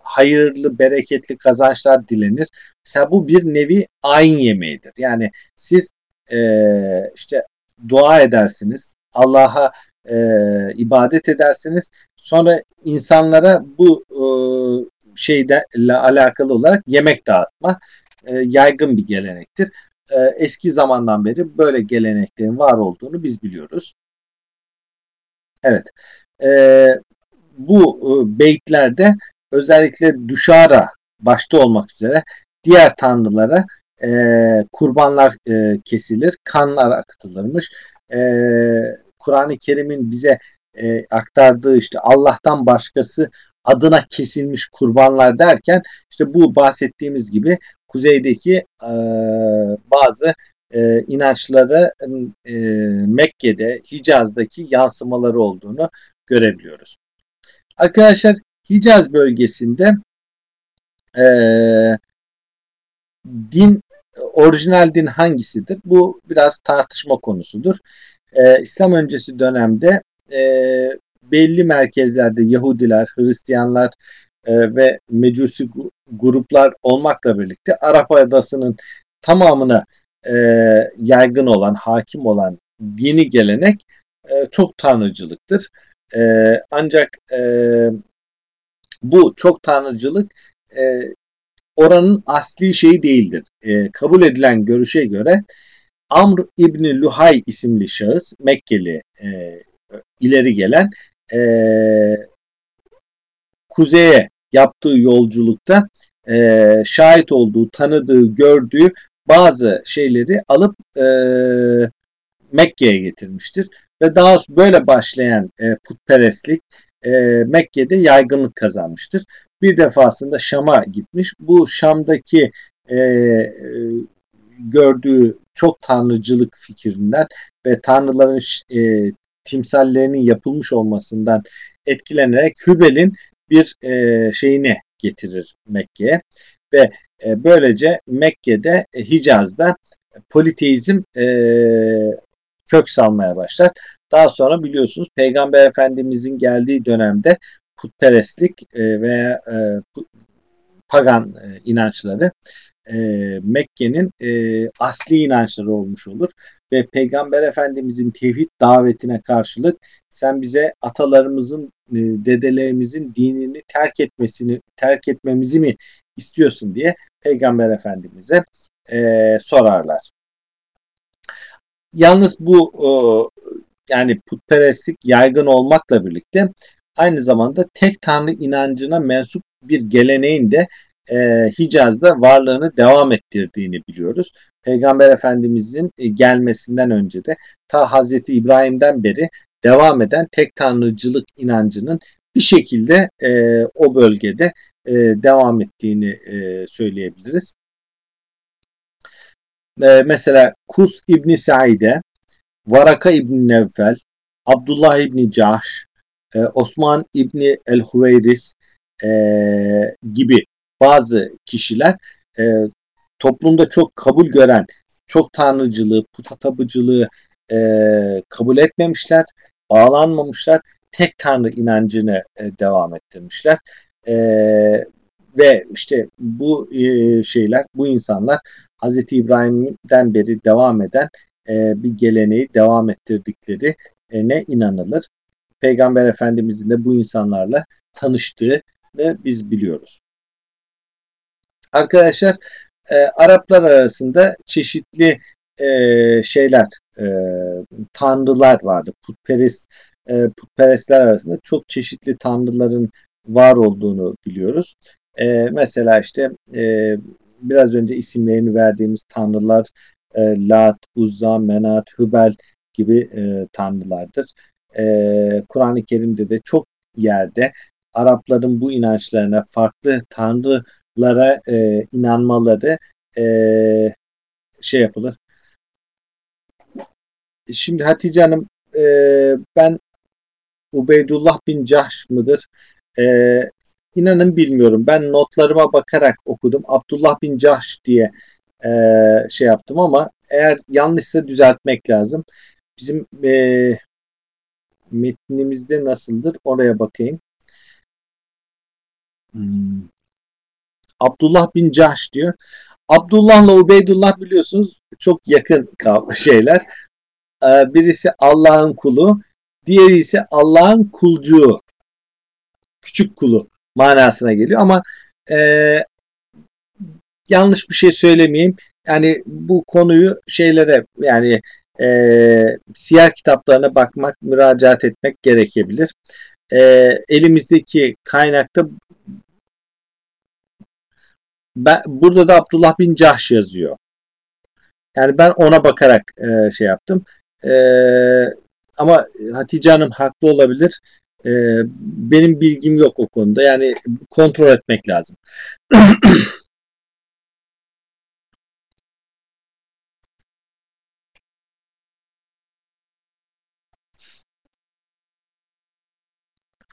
hayırlı, bereketli kazançlar dilenir. Mesela bu bir nevi ayin yemeğidir. Yani siz e, işte dua edersiniz, Allah'a e, ibadet edersiniz. Sonra insanlara bu e, şeyle alakalı olarak yemek dağıtma e, yaygın bir gelenektir. E, eski zamandan beri böyle geleneklerin var olduğunu biz biliyoruz. Evet. E, bu e, beytlerde özellikle Duşara başta olmak üzere diğer tanrılara e, kurbanlar e, kesilir, kanlar akıtılırmış. E, Kur'an-ı Kerim'in bize e, aktardığı işte Allah'tan başkası adına kesilmiş kurbanlar derken işte bu bahsettiğimiz gibi kuzeydeki e, bazı e, inançları e, Mekke'de, Hicaz'daki yansımaları olduğunu görebiliyoruz. Arkadaşlar Hicaz bölgesinde e, din orijinal din hangisidir? Bu biraz tartışma konusudur. E, İslam öncesi dönemde e, belli merkezlerde Yahudiler, Hristiyanlar e, ve Mecusi gruplar olmakla birlikte Arap Adası'nın tamamına e, yaygın olan, hakim olan dini gelenek e, çok tanrıcılıktır. E, ancak e, bu çok tanrıcılık e, oranın asli şeyi değildir. E, kabul edilen görüşe göre Amr İbni Luhay isimli şahıs Mekkeli e, ileri gelen e, kuzeye yaptığı yolculukta e, şahit olduğu, tanıdığı, gördüğü bazı şeyleri alıp e, Mekke'ye getirmiştir. Ve daha böyle başlayan e, putperestlik e, Mekke'de yaygınlık kazanmıştır. Bir defasında Şam'a gitmiş. Bu Şam'daki e, e, gördüğü çok tanrıcılık fikrinden ve tanrıların e, timsallerinin yapılmış olmasından etkilenerek Hübel'in bir e, şeyini getirir Mekke'ye ve e, böylece Mekke'de e, Hicaz'da politeizm e, kök salmaya başlar. Daha sonra biliyorsunuz Peygamber Efendimizin geldiği dönemde putperestlik e, veya e, pagan e, inançları e, Mekke'nin e, asli inançları olmuş olur ve Peygamber Efendimizin tevhid davetine karşılık sen bize atalarımızın, e, dedelerimizin dinini terk etmesini, terk etmemizi mi istiyorsun diye Peygamber Efendimiz'e e, sorarlar. Yalnız bu e, yani putperestlik yaygın olmakla birlikte aynı zamanda tek tanrı inancına mensup bir geleneğin de e, Hicaz'da varlığını devam ettirdiğini biliyoruz. Peygamber Efendimizin e, gelmesinden önce de ta Hazreti İbrahim'den beri devam eden tek tanrıcılık inancının bir şekilde e, o bölgede e, devam ettiğini e, söyleyebiliriz. E, mesela Kus İbni Said'e, Varaka İbni Nevfel, Abdullah İbni Cahş, e, Osman İbni El-Huveyris e, gibi bazı kişiler e, toplumda çok kabul gören çok tanrıcılığı, putatabıcılığı e, kabul etmemişler, bağlanmamışlar. Tek tanrı inancını e, devam ettirmişler. E, ve işte bu e, şeyler, bu insanlar Hz. İbrahim'den beri devam eden e, bir geleneği devam ettirdikleri e, ne inanılır. Peygamber Efendimizin de bu insanlarla tanıştığını biz biliyoruz. Arkadaşlar e, Araplar arasında çeşitli e, şeyler, e, tanrılar vardı. Putperest, e, putperestler arasında çok çeşitli tanrıların var olduğunu biliyoruz. E, mesela işte e, biraz önce isimlerini verdiğimiz tanrılar e, Lat, Uzza, Menat, Hübel gibi e, tanrılardır. E, Kur'an-ı Kerim'de de çok yerde Arapların bu inançlarına farklı tanrılara e, inanmaları e, şey yapılır. Şimdi Hatice Hanım e, ben Ubeydullah bin Cahş mıdır? E, inanın bilmiyorum. Ben notlarıma bakarak okudum. Abdullah bin Cahş diye e, şey yaptım ama eğer yanlışsa düzeltmek lazım. Bizim e, metnimizde nasıldır? Oraya bakayım. Hmm. Abdullah bin Cahş diyor. Abdullah'la Ubeydullah biliyorsunuz çok yakın şeyler. Ee, birisi Allah'ın kulu, diğeri ise Allah'ın kulcuğu. Küçük kulu manasına geliyor ama e, yanlış bir şey söylemeyeyim. Yani bu konuyu şeylere yani e, siyer kitaplarına bakmak, müracaat etmek gerekebilir. E, elimizdeki kaynakta ben, burada da Abdullah bin Cahş yazıyor. Yani ben ona bakarak e, şey yaptım. E, ama Hatice Hanım haklı olabilir. E, benim bilgim yok o konuda. Yani kontrol etmek lazım.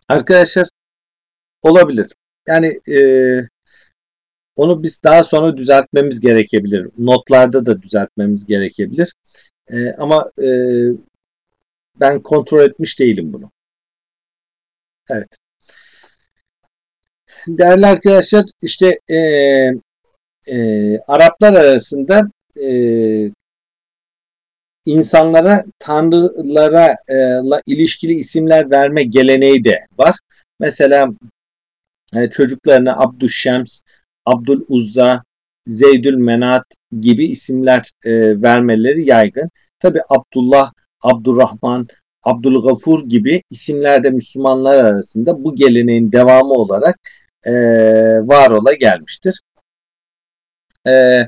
Arkadaşlar olabilir. Yani e, onu biz daha sonra düzeltmemiz gerekebilir. Notlarda da düzeltmemiz gerekebilir. E, ama e, ben kontrol etmiş değilim bunu. Evet. Değerli arkadaşlar işte e, e, Araplar arasında e, insanlara tanrılara e, ilişkili isimler verme geleneği de var. Mesela e, çocuklarına Abdüşşems, Abdül Uzza, Zeydül Menat gibi isimler e, vermeleri yaygın. Tabi Abdullah, Abdurrahman, Abdülgafur gibi isimler de Müslümanlar arasında bu geleneğin devamı olarak e, var ola gelmiştir. E,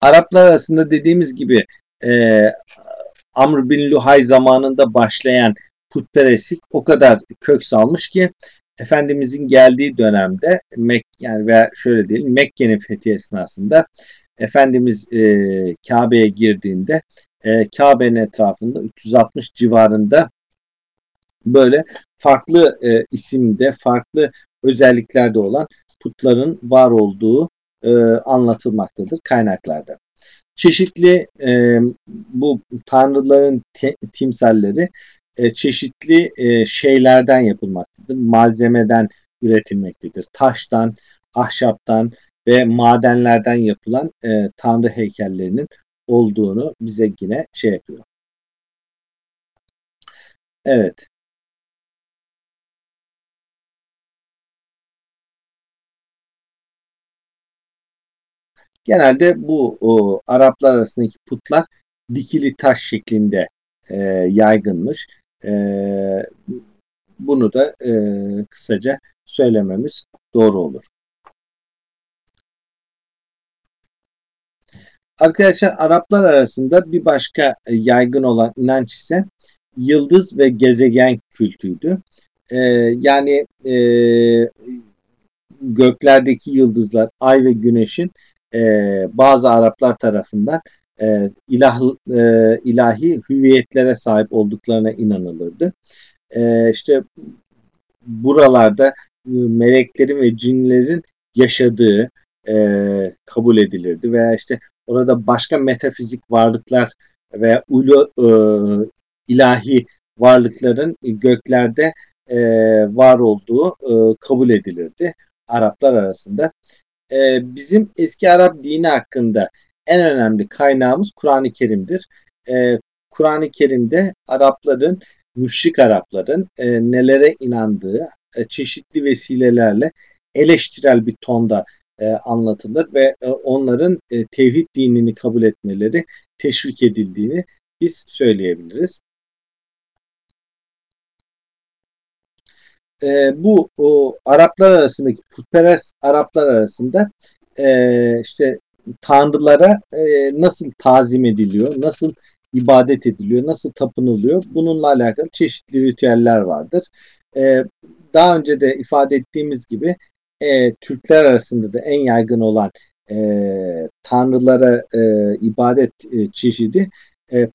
Araplar arasında dediğimiz gibi e, Amr bin Luhay zamanında başlayan putperestlik o kadar kök salmış ki Efendimizin geldiği dönemde Mek yani veya şöyle diyelim Mekke'nin fethi esnasında Efendimiz e, Kabe'ye girdiğinde e, Kabe'nin etrafında 360 civarında böyle farklı e, isimde, farklı özelliklerde olan putların var olduğu e, anlatılmaktadır kaynaklarda. Çeşitli e, bu tanrıların te, timsalleri e, çeşitli e, şeylerden yapılmaktadır. Malzemeden üretilmektedir. Taştan, ahşaptan ve madenlerden yapılan e, tanrı heykellerinin olduğunu bize yine şey yapıyor. Evet. Genelde bu o, Araplar arasındaki putlar dikili taş şeklinde e, yaygınmış. E, bunu da e, kısaca söylememiz doğru olur. Arkadaşlar Araplar arasında bir başka yaygın olan inanç ise yıldız ve gezegen kültüydü. Ee, yani e, göklerdeki yıldızlar, ay ve güneşin e, bazı Araplar tarafından e, ilah, e, ilahi hüviyetlere sahip olduklarına inanılırdı. E, işte buralarda e, meleklerin ve cinlerin yaşadığı e, kabul edilirdi veya işte orada başka metafizik varlıklar veya ulu e, ilahi varlıkların göklerde e, var olduğu e, kabul edilirdi Araplar arasında. E, bizim eski Arap dini hakkında en önemli kaynağımız Kur'an-ı Kerim'dir. E, Kur'an-ı Kerim'de Arapların, müşrik Arapların e, nelere inandığı e, çeşitli vesilelerle eleştirel bir tonda e, anlatılır ve e, onların e, tevhid dinini kabul etmeleri teşvik edildiğini biz söyleyebiliriz. E, bu o, Araplar arasındaki putperest Araplar arasında e, işte tanrılara e, nasıl tazim ediliyor, nasıl ibadet ediliyor, nasıl tapınılıyor bununla alakalı çeşitli ritüeller vardır. E, daha önce de ifade ettiğimiz gibi e, Türkler arasında da en yaygın olan e, tanrılara ibadet çeşidi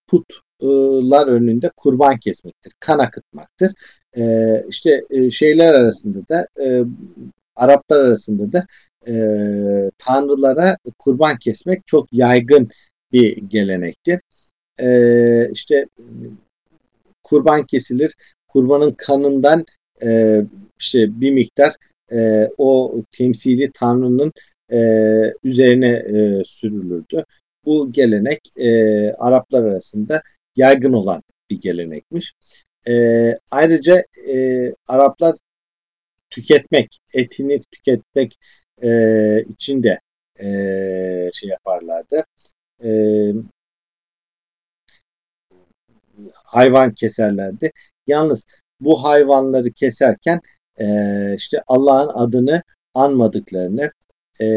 putlar önünde kurban kesmektir, kan akıtmaktır. E, işte e, şeyler arasında da Araplar arasında da e, tanrılara kurban kesmek çok yaygın bir gelenekti. E, işte kurban kesilir, kurbanın kanından e, işte bir miktar e, o temsili tanrının e, üzerine e, sürülürdü. Bu gelenek e, Araplar arasında yaygın olan bir gelenekmiş. E, ayrıca e, Araplar tüketmek, etini tüketmek e, için de e, şey yaparlardı. E, hayvan keserlerdi. Yalnız bu hayvanları keserken e, işte Allah'ın adını anmadıklarını e,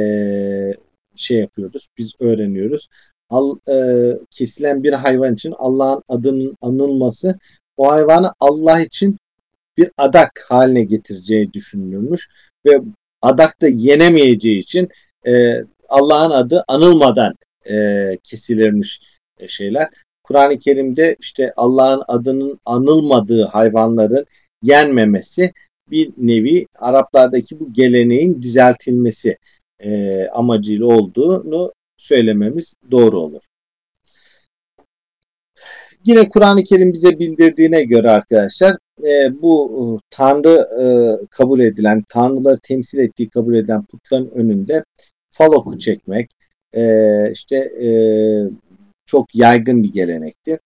şey yapıyoruz. Biz öğreniyoruz. Al, e, kesilen bir hayvan için Allah'ın adının anılması o hayvanı Allah için bir adak haline getireceği düşünülmüş ve adakta yenemeyeceği için e, Allah'ın adı anılmadan e, kesilirmiş e, şeyler. Kur'an-ı Kerim'de işte Allah'ın adının anılmadığı hayvanların yenmemesi bir nevi Araplardaki bu geleneğin düzeltilmesi e, amacıyla olduğunu söylememiz doğru olur. Yine Kur'an-ı Kerim bize bildirdiğine göre arkadaşlar e, bu e, tanrı e, kabul edilen, tanrıları temsil ettiği kabul edilen putların önünde faloku çekmek e, işte e, çok yaygın bir gelenekti.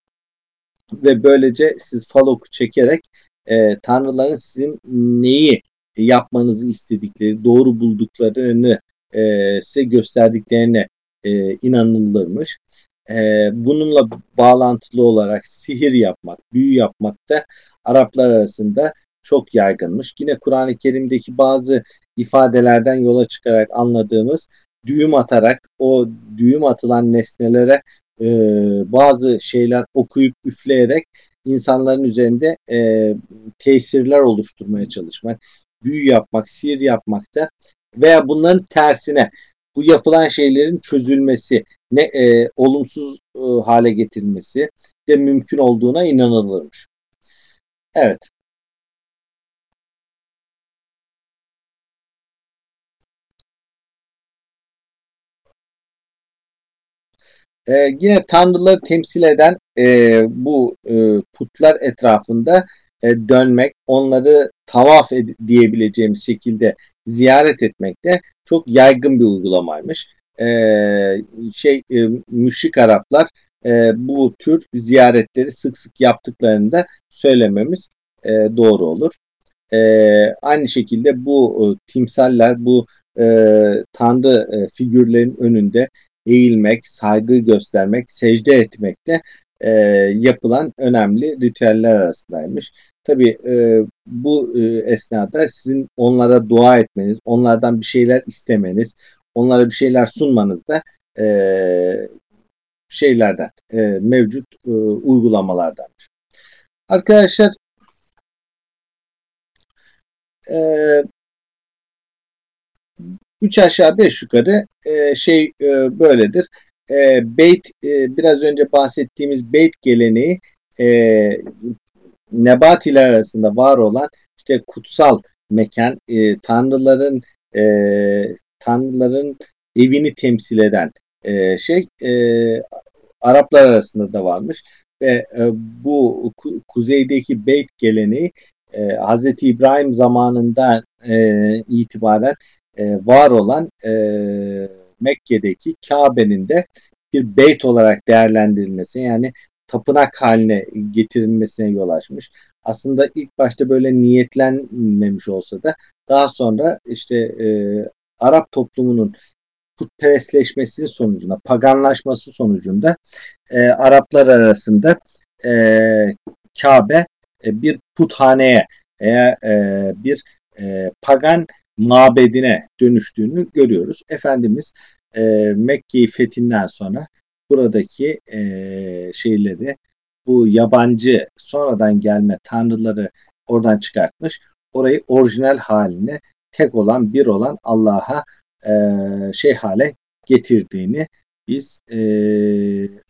ve böylece siz faloku çekerek e, tanrıların sizin neyi yapmanızı istedikleri, doğru bulduklarını e, size gösterdiklerine e, inanılırmış. E, bununla bağlantılı olarak sihir yapmak, büyü yapmak da Araplar arasında çok yaygınmış. Yine Kur'an-ı Kerim'deki bazı ifadelerden yola çıkarak anladığımız düğüm atarak o düğüm atılan nesnelere e, bazı şeyler okuyup üfleyerek insanların üzerinde e, tesirler oluşturmaya çalışmak, büyü yapmak, sihir yapmak da veya bunların tersine bu yapılan şeylerin çözülmesi, ne e, olumsuz e, hale getirilmesi de mümkün olduğuna inanılırmış. Evet. Ee, yine tanrıları temsil eden e, bu e, putlar etrafında e, dönmek, onları tavaf diyebileceğimiz şekilde ziyaret etmek de çok yaygın bir uygulamaymış. E, şey e, müşrik Araplar e, bu tür ziyaretleri sık sık yaptıklarını da söylememiz e, doğru olur. E, aynı şekilde bu e, timsaller, bu e, tanrı e, figürlerin önünde eğilmek, saygı göstermek, secde etmek de e, yapılan önemli ritüeller arasındaymış. Tabi e, bu e, esnada sizin onlara dua etmeniz, onlardan bir şeyler istemeniz, onlara bir şeyler sunmanız da e, şeylerden, e, mevcut e, uygulamalardandır. Arkadaşlar e, üç aşağı beş yukarı e, şey e, böyledir. E, beyt e, biraz önce bahsettiğimiz beyt geleneği e, nebatiler arasında var olan işte kutsal mekan, e, tanrıların e, tanrıların evini temsil eden e, şey e, Araplar arasında da varmış ve e, bu ku, kuzeydeki beyt geleneği e, Hz. İbrahim zamanından e, itibaren e, var olan e, Mekke'deki Kabe'nin de bir beyt olarak değerlendirilmesi yani tapınak haline getirilmesine yol açmış. Aslında ilk başta böyle niyetlenmemiş olsa da daha sonra işte e, Arap toplumunun putperestleşmesi sonucunda, paganlaşması sonucunda e, Araplar arasında e, Kabe e, bir puthaneye veya e, bir e, pagan mabedine dönüştüğünü görüyoruz. Efendimiz e, Mekke'yi fethinden sonra buradaki e, şeyleri bu yabancı sonradan gelme tanrıları oradan çıkartmış. Orayı orijinal haline tek olan bir olan Allah'a e, şey hale getirdiğini biz e,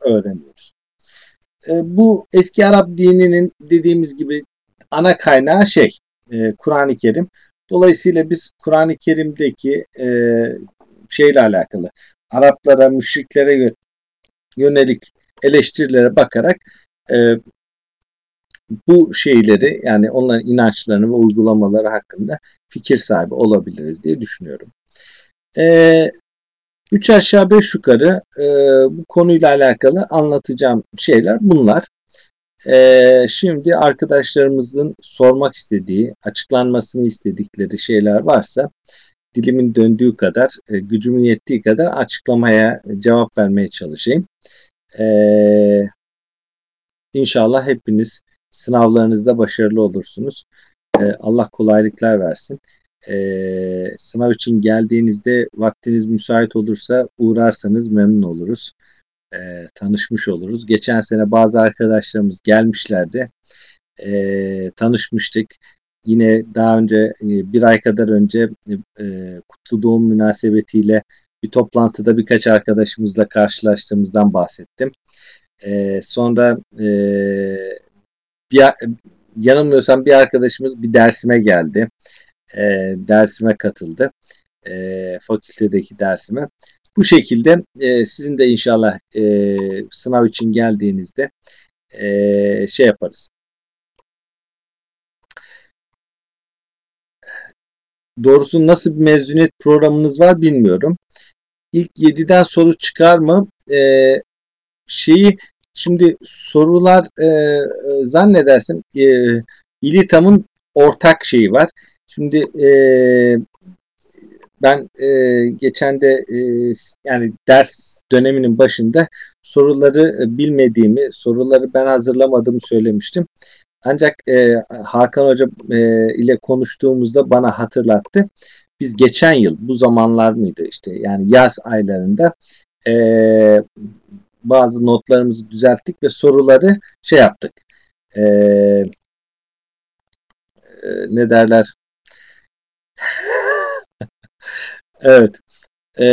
öğreniyoruz. E, bu eski Arap dininin dediğimiz gibi ana kaynağı şey e, Kur'an-ı Kerim. Dolayısıyla biz Kur'an-ı Kerim'deki e, şeyle alakalı Araplara, müşriklere yönelik eleştirilere bakarak e, bu şeyleri yani onların inançlarını ve uygulamaları hakkında fikir sahibi olabiliriz diye düşünüyorum. E, üç aşağı beş yukarı e, bu konuyla alakalı anlatacağım şeyler bunlar. E, şimdi arkadaşlarımızın sormak istediği, açıklanmasını istedikleri şeyler varsa dilimin döndüğü kadar, e, gücümün yettiği kadar açıklamaya cevap vermeye çalışayım. Ee, inşallah hepiniz sınavlarınızda başarılı olursunuz. Ee, Allah kolaylıklar versin. Ee, sınav için geldiğinizde vaktiniz müsait olursa uğrarsanız memnun oluruz. Ee, tanışmış oluruz. Geçen sene bazı arkadaşlarımız gelmişlerdi. Ee, tanışmıştık. Yine daha önce e, bir ay kadar önce e, kutlu doğum münasebetiyle bir toplantıda birkaç arkadaşımızla karşılaştığımızdan bahsettim. E, sonra e, bir, yanılmıyorsam bir arkadaşımız bir dersime geldi. E, dersime katıldı. E, fakültedeki dersime. Bu şekilde e, sizin de inşallah e, sınav için geldiğinizde e, şey yaparız. Doğrusu nasıl bir mezuniyet programınız var bilmiyorum ilk 7'den soru çıkar mı? E, şeyi Şimdi sorular e, e zannedersin e, İlitam'ın ortak şeyi var. Şimdi e, ben e, geçen de e, yani ders döneminin başında soruları bilmediğimi, soruları ben hazırlamadığımı söylemiştim. Ancak e, Hakan Hoca e, ile konuştuğumuzda bana hatırlattı. Biz geçen yıl bu zamanlar mıydı işte yani yaz aylarında e, bazı notlarımızı düzelttik ve soruları şey yaptık. E, e, ne derler? Evet. E,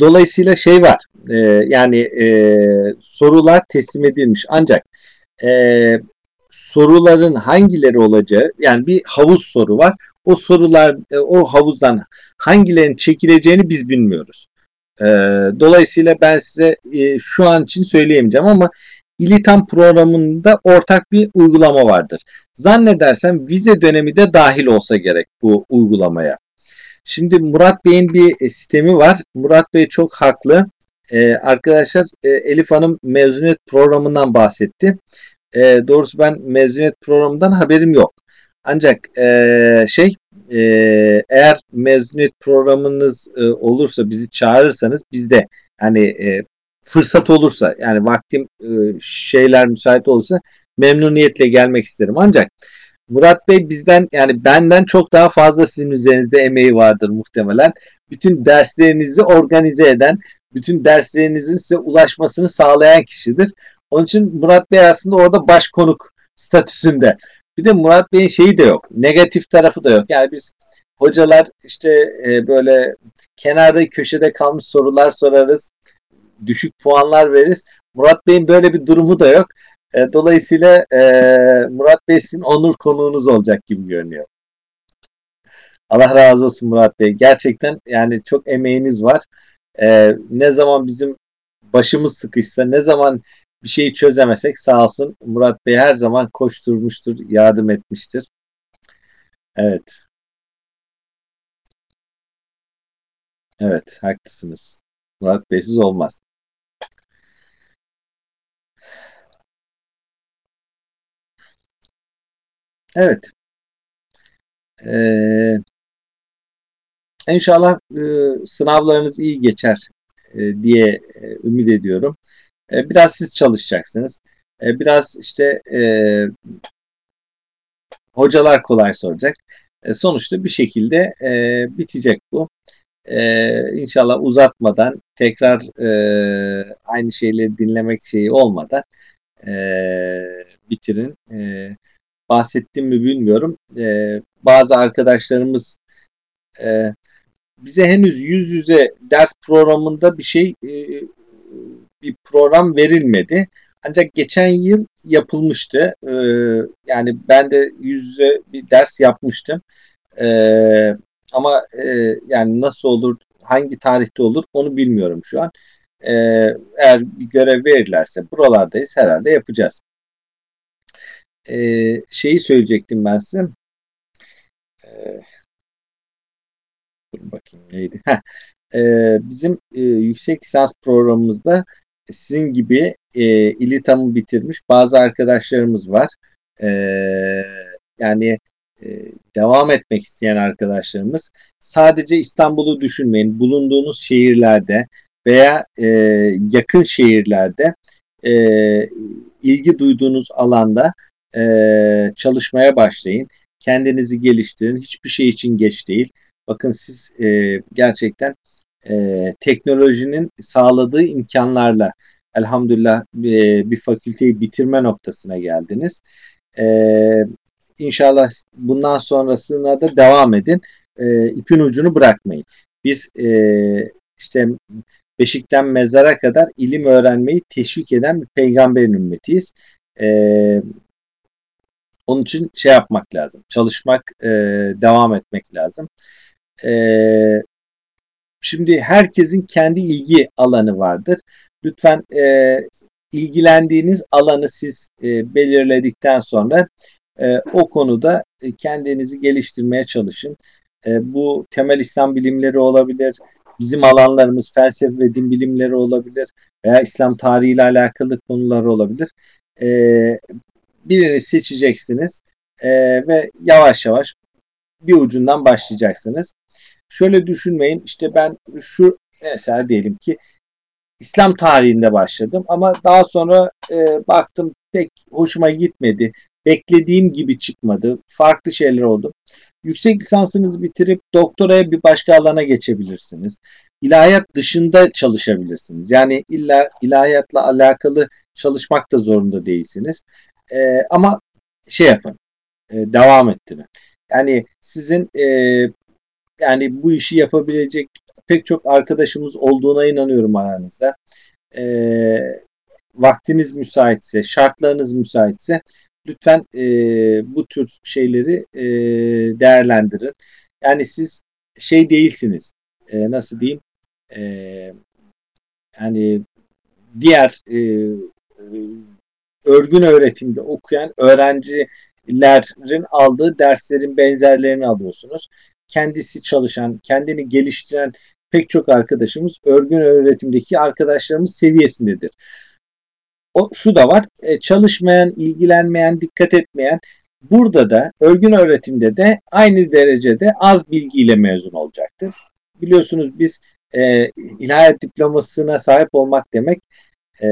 dolayısıyla şey var. E, yani e, sorular teslim edilmiş. Ancak e, soruların hangileri olacağı yani bir havuz soru var. O sorular e, o havuzdan hangilerinin çekileceğini biz bilmiyoruz. E, dolayısıyla ben size e, şu an için söyleyemeyeceğim ama İlitam programında ortak bir uygulama vardır. Zannedersem vize dönemi de dahil olsa gerek bu uygulamaya. Şimdi Murat Bey'in bir e, sistemi var. Murat Bey çok haklı. Ee, arkadaşlar e, Elif Hanım mezuniyet programından bahsetti. E, doğrusu ben mezuniyet programından haberim yok. Ancak e, şey e, eğer mezuniyet programınız e, olursa bizi çağırırsanız biz de hani e, fırsat olursa yani vaktim e, şeyler müsait olursa memnuniyetle gelmek isterim. Ancak Murat Bey bizden yani benden çok daha fazla sizin üzerinizde emeği vardır muhtemelen. Bütün derslerinizi organize eden, bütün derslerinizin size ulaşmasını sağlayan kişidir. Onun için Murat Bey aslında orada baş konuk statüsünde. Bir de Murat Bey'in şeyi de yok. Negatif tarafı da yok. Yani biz hocalar işte e, böyle kenarda köşede kalmış sorular sorarız. Düşük puanlar veririz. Murat Bey'in böyle bir durumu da yok. E, dolayısıyla e, Murat Bey sizin onur konuğunuz olacak gibi görünüyor. Allah razı olsun Murat Bey. Gerçekten yani çok emeğiniz var. E, ne zaman bizim başımız sıkışsa, ne zaman bir şeyi çözemesek sağ olsun Murat Bey her zaman koşturmuştur, yardım etmiştir. Evet. Evet, haklısınız. Murat Bey'siz olmaz. Evet. Ee, inşallah e, sınavlarınız iyi geçer e, diye e, ümit ediyorum. E, biraz siz çalışacaksınız. E, biraz işte e, hocalar kolay soracak. E, sonuçta bir şekilde e, bitecek bu. E, inşallah uzatmadan tekrar e, aynı şeyleri dinlemek şeyi olmadan e, bitirin. E, bahsettim mi bilmiyorum. E, bazı arkadaşlarımız e, bize henüz yüz yüze ders programında bir şey e, bir program verilmedi. Ancak geçen yıl yapılmıştı. Ee, yani ben de yüz yüze bir ders yapmıştım. Ee, ama e, yani nasıl olur, hangi tarihte olur onu bilmiyorum şu an. Ee, eğer bir görev verirlerse buralardayız herhalde yapacağız. Ee, şeyi söyleyecektim ben size. Ee, dur bakayım neydi? Heh, e, bizim e, yüksek lisans programımızda sizin gibi e, İLİTAM'ı bitirmiş bazı arkadaşlarımız var. E, yani e, devam etmek isteyen arkadaşlarımız sadece İstanbul'u düşünmeyin. Bulunduğunuz şehirlerde veya e, yakın şehirlerde e, ilgi duyduğunuz alanda e, çalışmaya başlayın. Kendinizi geliştirin. Hiçbir şey için geç değil. Bakın siz e, gerçekten e, teknolojinin sağladığı imkanlarla elhamdülillah e, bir fakülteyi bitirme noktasına geldiniz. E, inşallah bundan sonrasına da devam edin. E, ipin ucunu bırakmayın. Biz e, işte beşikten mezara kadar ilim öğrenmeyi teşvik eden bir peygamberin ümmetiyiz. E, onun için şey yapmak lazım. Çalışmak, e, devam etmek lazım. E, Şimdi herkesin kendi ilgi alanı vardır. Lütfen e, ilgilendiğiniz alanı siz e, belirledikten sonra e, o konuda e, kendinizi geliştirmeye çalışın. E, bu temel İslam bilimleri olabilir, bizim alanlarımız felsefe ve din bilimleri olabilir veya İslam tarihiyle alakalı konular olabilir. E, birini seçeceksiniz e, ve yavaş yavaş bir ucundan başlayacaksınız. Şöyle düşünmeyin işte ben şu mesela diyelim ki İslam tarihinde başladım ama daha sonra e, baktım pek hoşuma gitmedi. Beklediğim gibi çıkmadı. Farklı şeyler oldu. Yüksek lisansınızı bitirip doktoraya bir başka alana geçebilirsiniz. İlahiyat dışında çalışabilirsiniz. Yani illa ilahiyatla alakalı çalışmak da zorunda değilsiniz. E, ama şey yapın, e, devam ettirin. Yani sizin e, yani bu işi yapabilecek pek çok arkadaşımız olduğuna inanıyorum aranızda. E, vaktiniz müsaitse, şartlarınız müsaitse lütfen e, bu tür şeyleri e, değerlendirin. Yani siz şey değilsiniz, e, nasıl diyeyim, e, yani diğer e, örgün öğretimde okuyan öğrencilerin aldığı derslerin benzerlerini alıyorsunuz. Kendisi çalışan, kendini geliştiren pek çok arkadaşımız örgün öğretimdeki arkadaşlarımız seviyesindedir. O şu da var. E, çalışmayan, ilgilenmeyen, dikkat etmeyen burada da örgün öğretimde de aynı derecede az bilgiyle mezun olacaktır. Biliyorsunuz biz e, ilahiyat diplomasına sahip olmak demek e,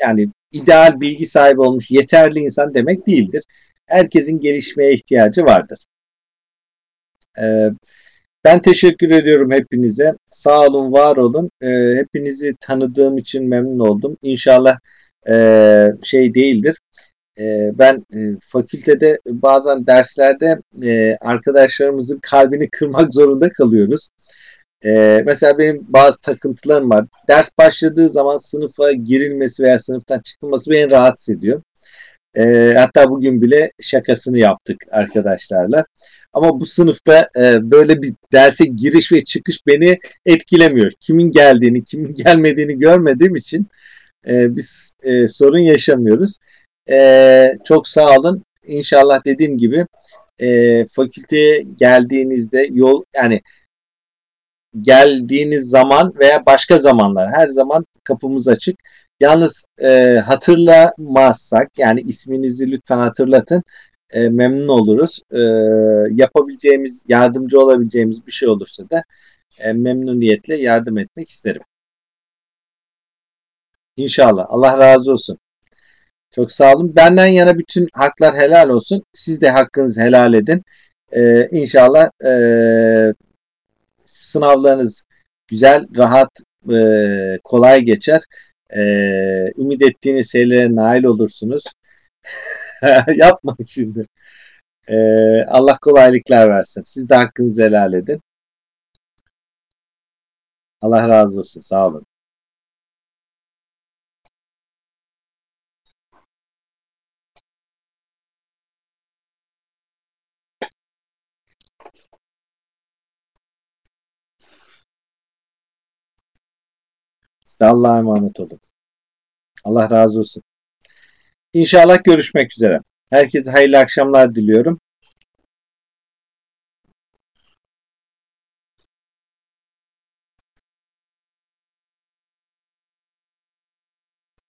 yani ideal bilgi sahibi olmuş yeterli insan demek değildir. Herkesin gelişmeye ihtiyacı vardır. Ee, ben teşekkür ediyorum hepinize. Sağ olun, var olun. Ee, hepinizi tanıdığım için memnun oldum. İnşallah e, şey değildir. E, ben e, fakültede bazen derslerde e, arkadaşlarımızın kalbini kırmak zorunda kalıyoruz. Ee, mesela benim bazı takıntılarım var. Ders başladığı zaman sınıfa girilmesi veya sınıftan çıkılması beni rahatsız ediyor. Ee, hatta bugün bile şakasını yaptık arkadaşlarla. Ama bu sınıfta e, böyle bir derse giriş ve çıkış beni etkilemiyor. Kimin geldiğini, kimin gelmediğini görmediğim için e, biz e, sorun yaşamıyoruz. E, çok sağ olun. İnşallah dediğim gibi e, fakülteye geldiğinizde yol yani geldiğiniz zaman veya başka zamanlar her zaman kapımız açık. Yalnız e, hatırlamazsak yani isminizi lütfen hatırlatın. E, memnun oluruz. E, yapabileceğimiz, yardımcı olabileceğimiz bir şey olursa da e, memnuniyetle yardım etmek isterim. İnşallah. Allah razı olsun. Çok sağ olun. Benden yana bütün haklar helal olsun. Siz de hakkınızı helal edin. Ee, inşallah e, sınavlarınız güzel, rahat, e, kolay geçer. E, ümit ettiğiniz şeylere nail olursunuz. Yapmayın şimdi. E, Allah kolaylıklar versin. Siz de hakkınızı helal edin. Allah razı olsun. Sağ olun. Size Allah'a emanet olun. Allah razı olsun. İnşallah görüşmek üzere. Herkese hayırlı akşamlar diliyorum.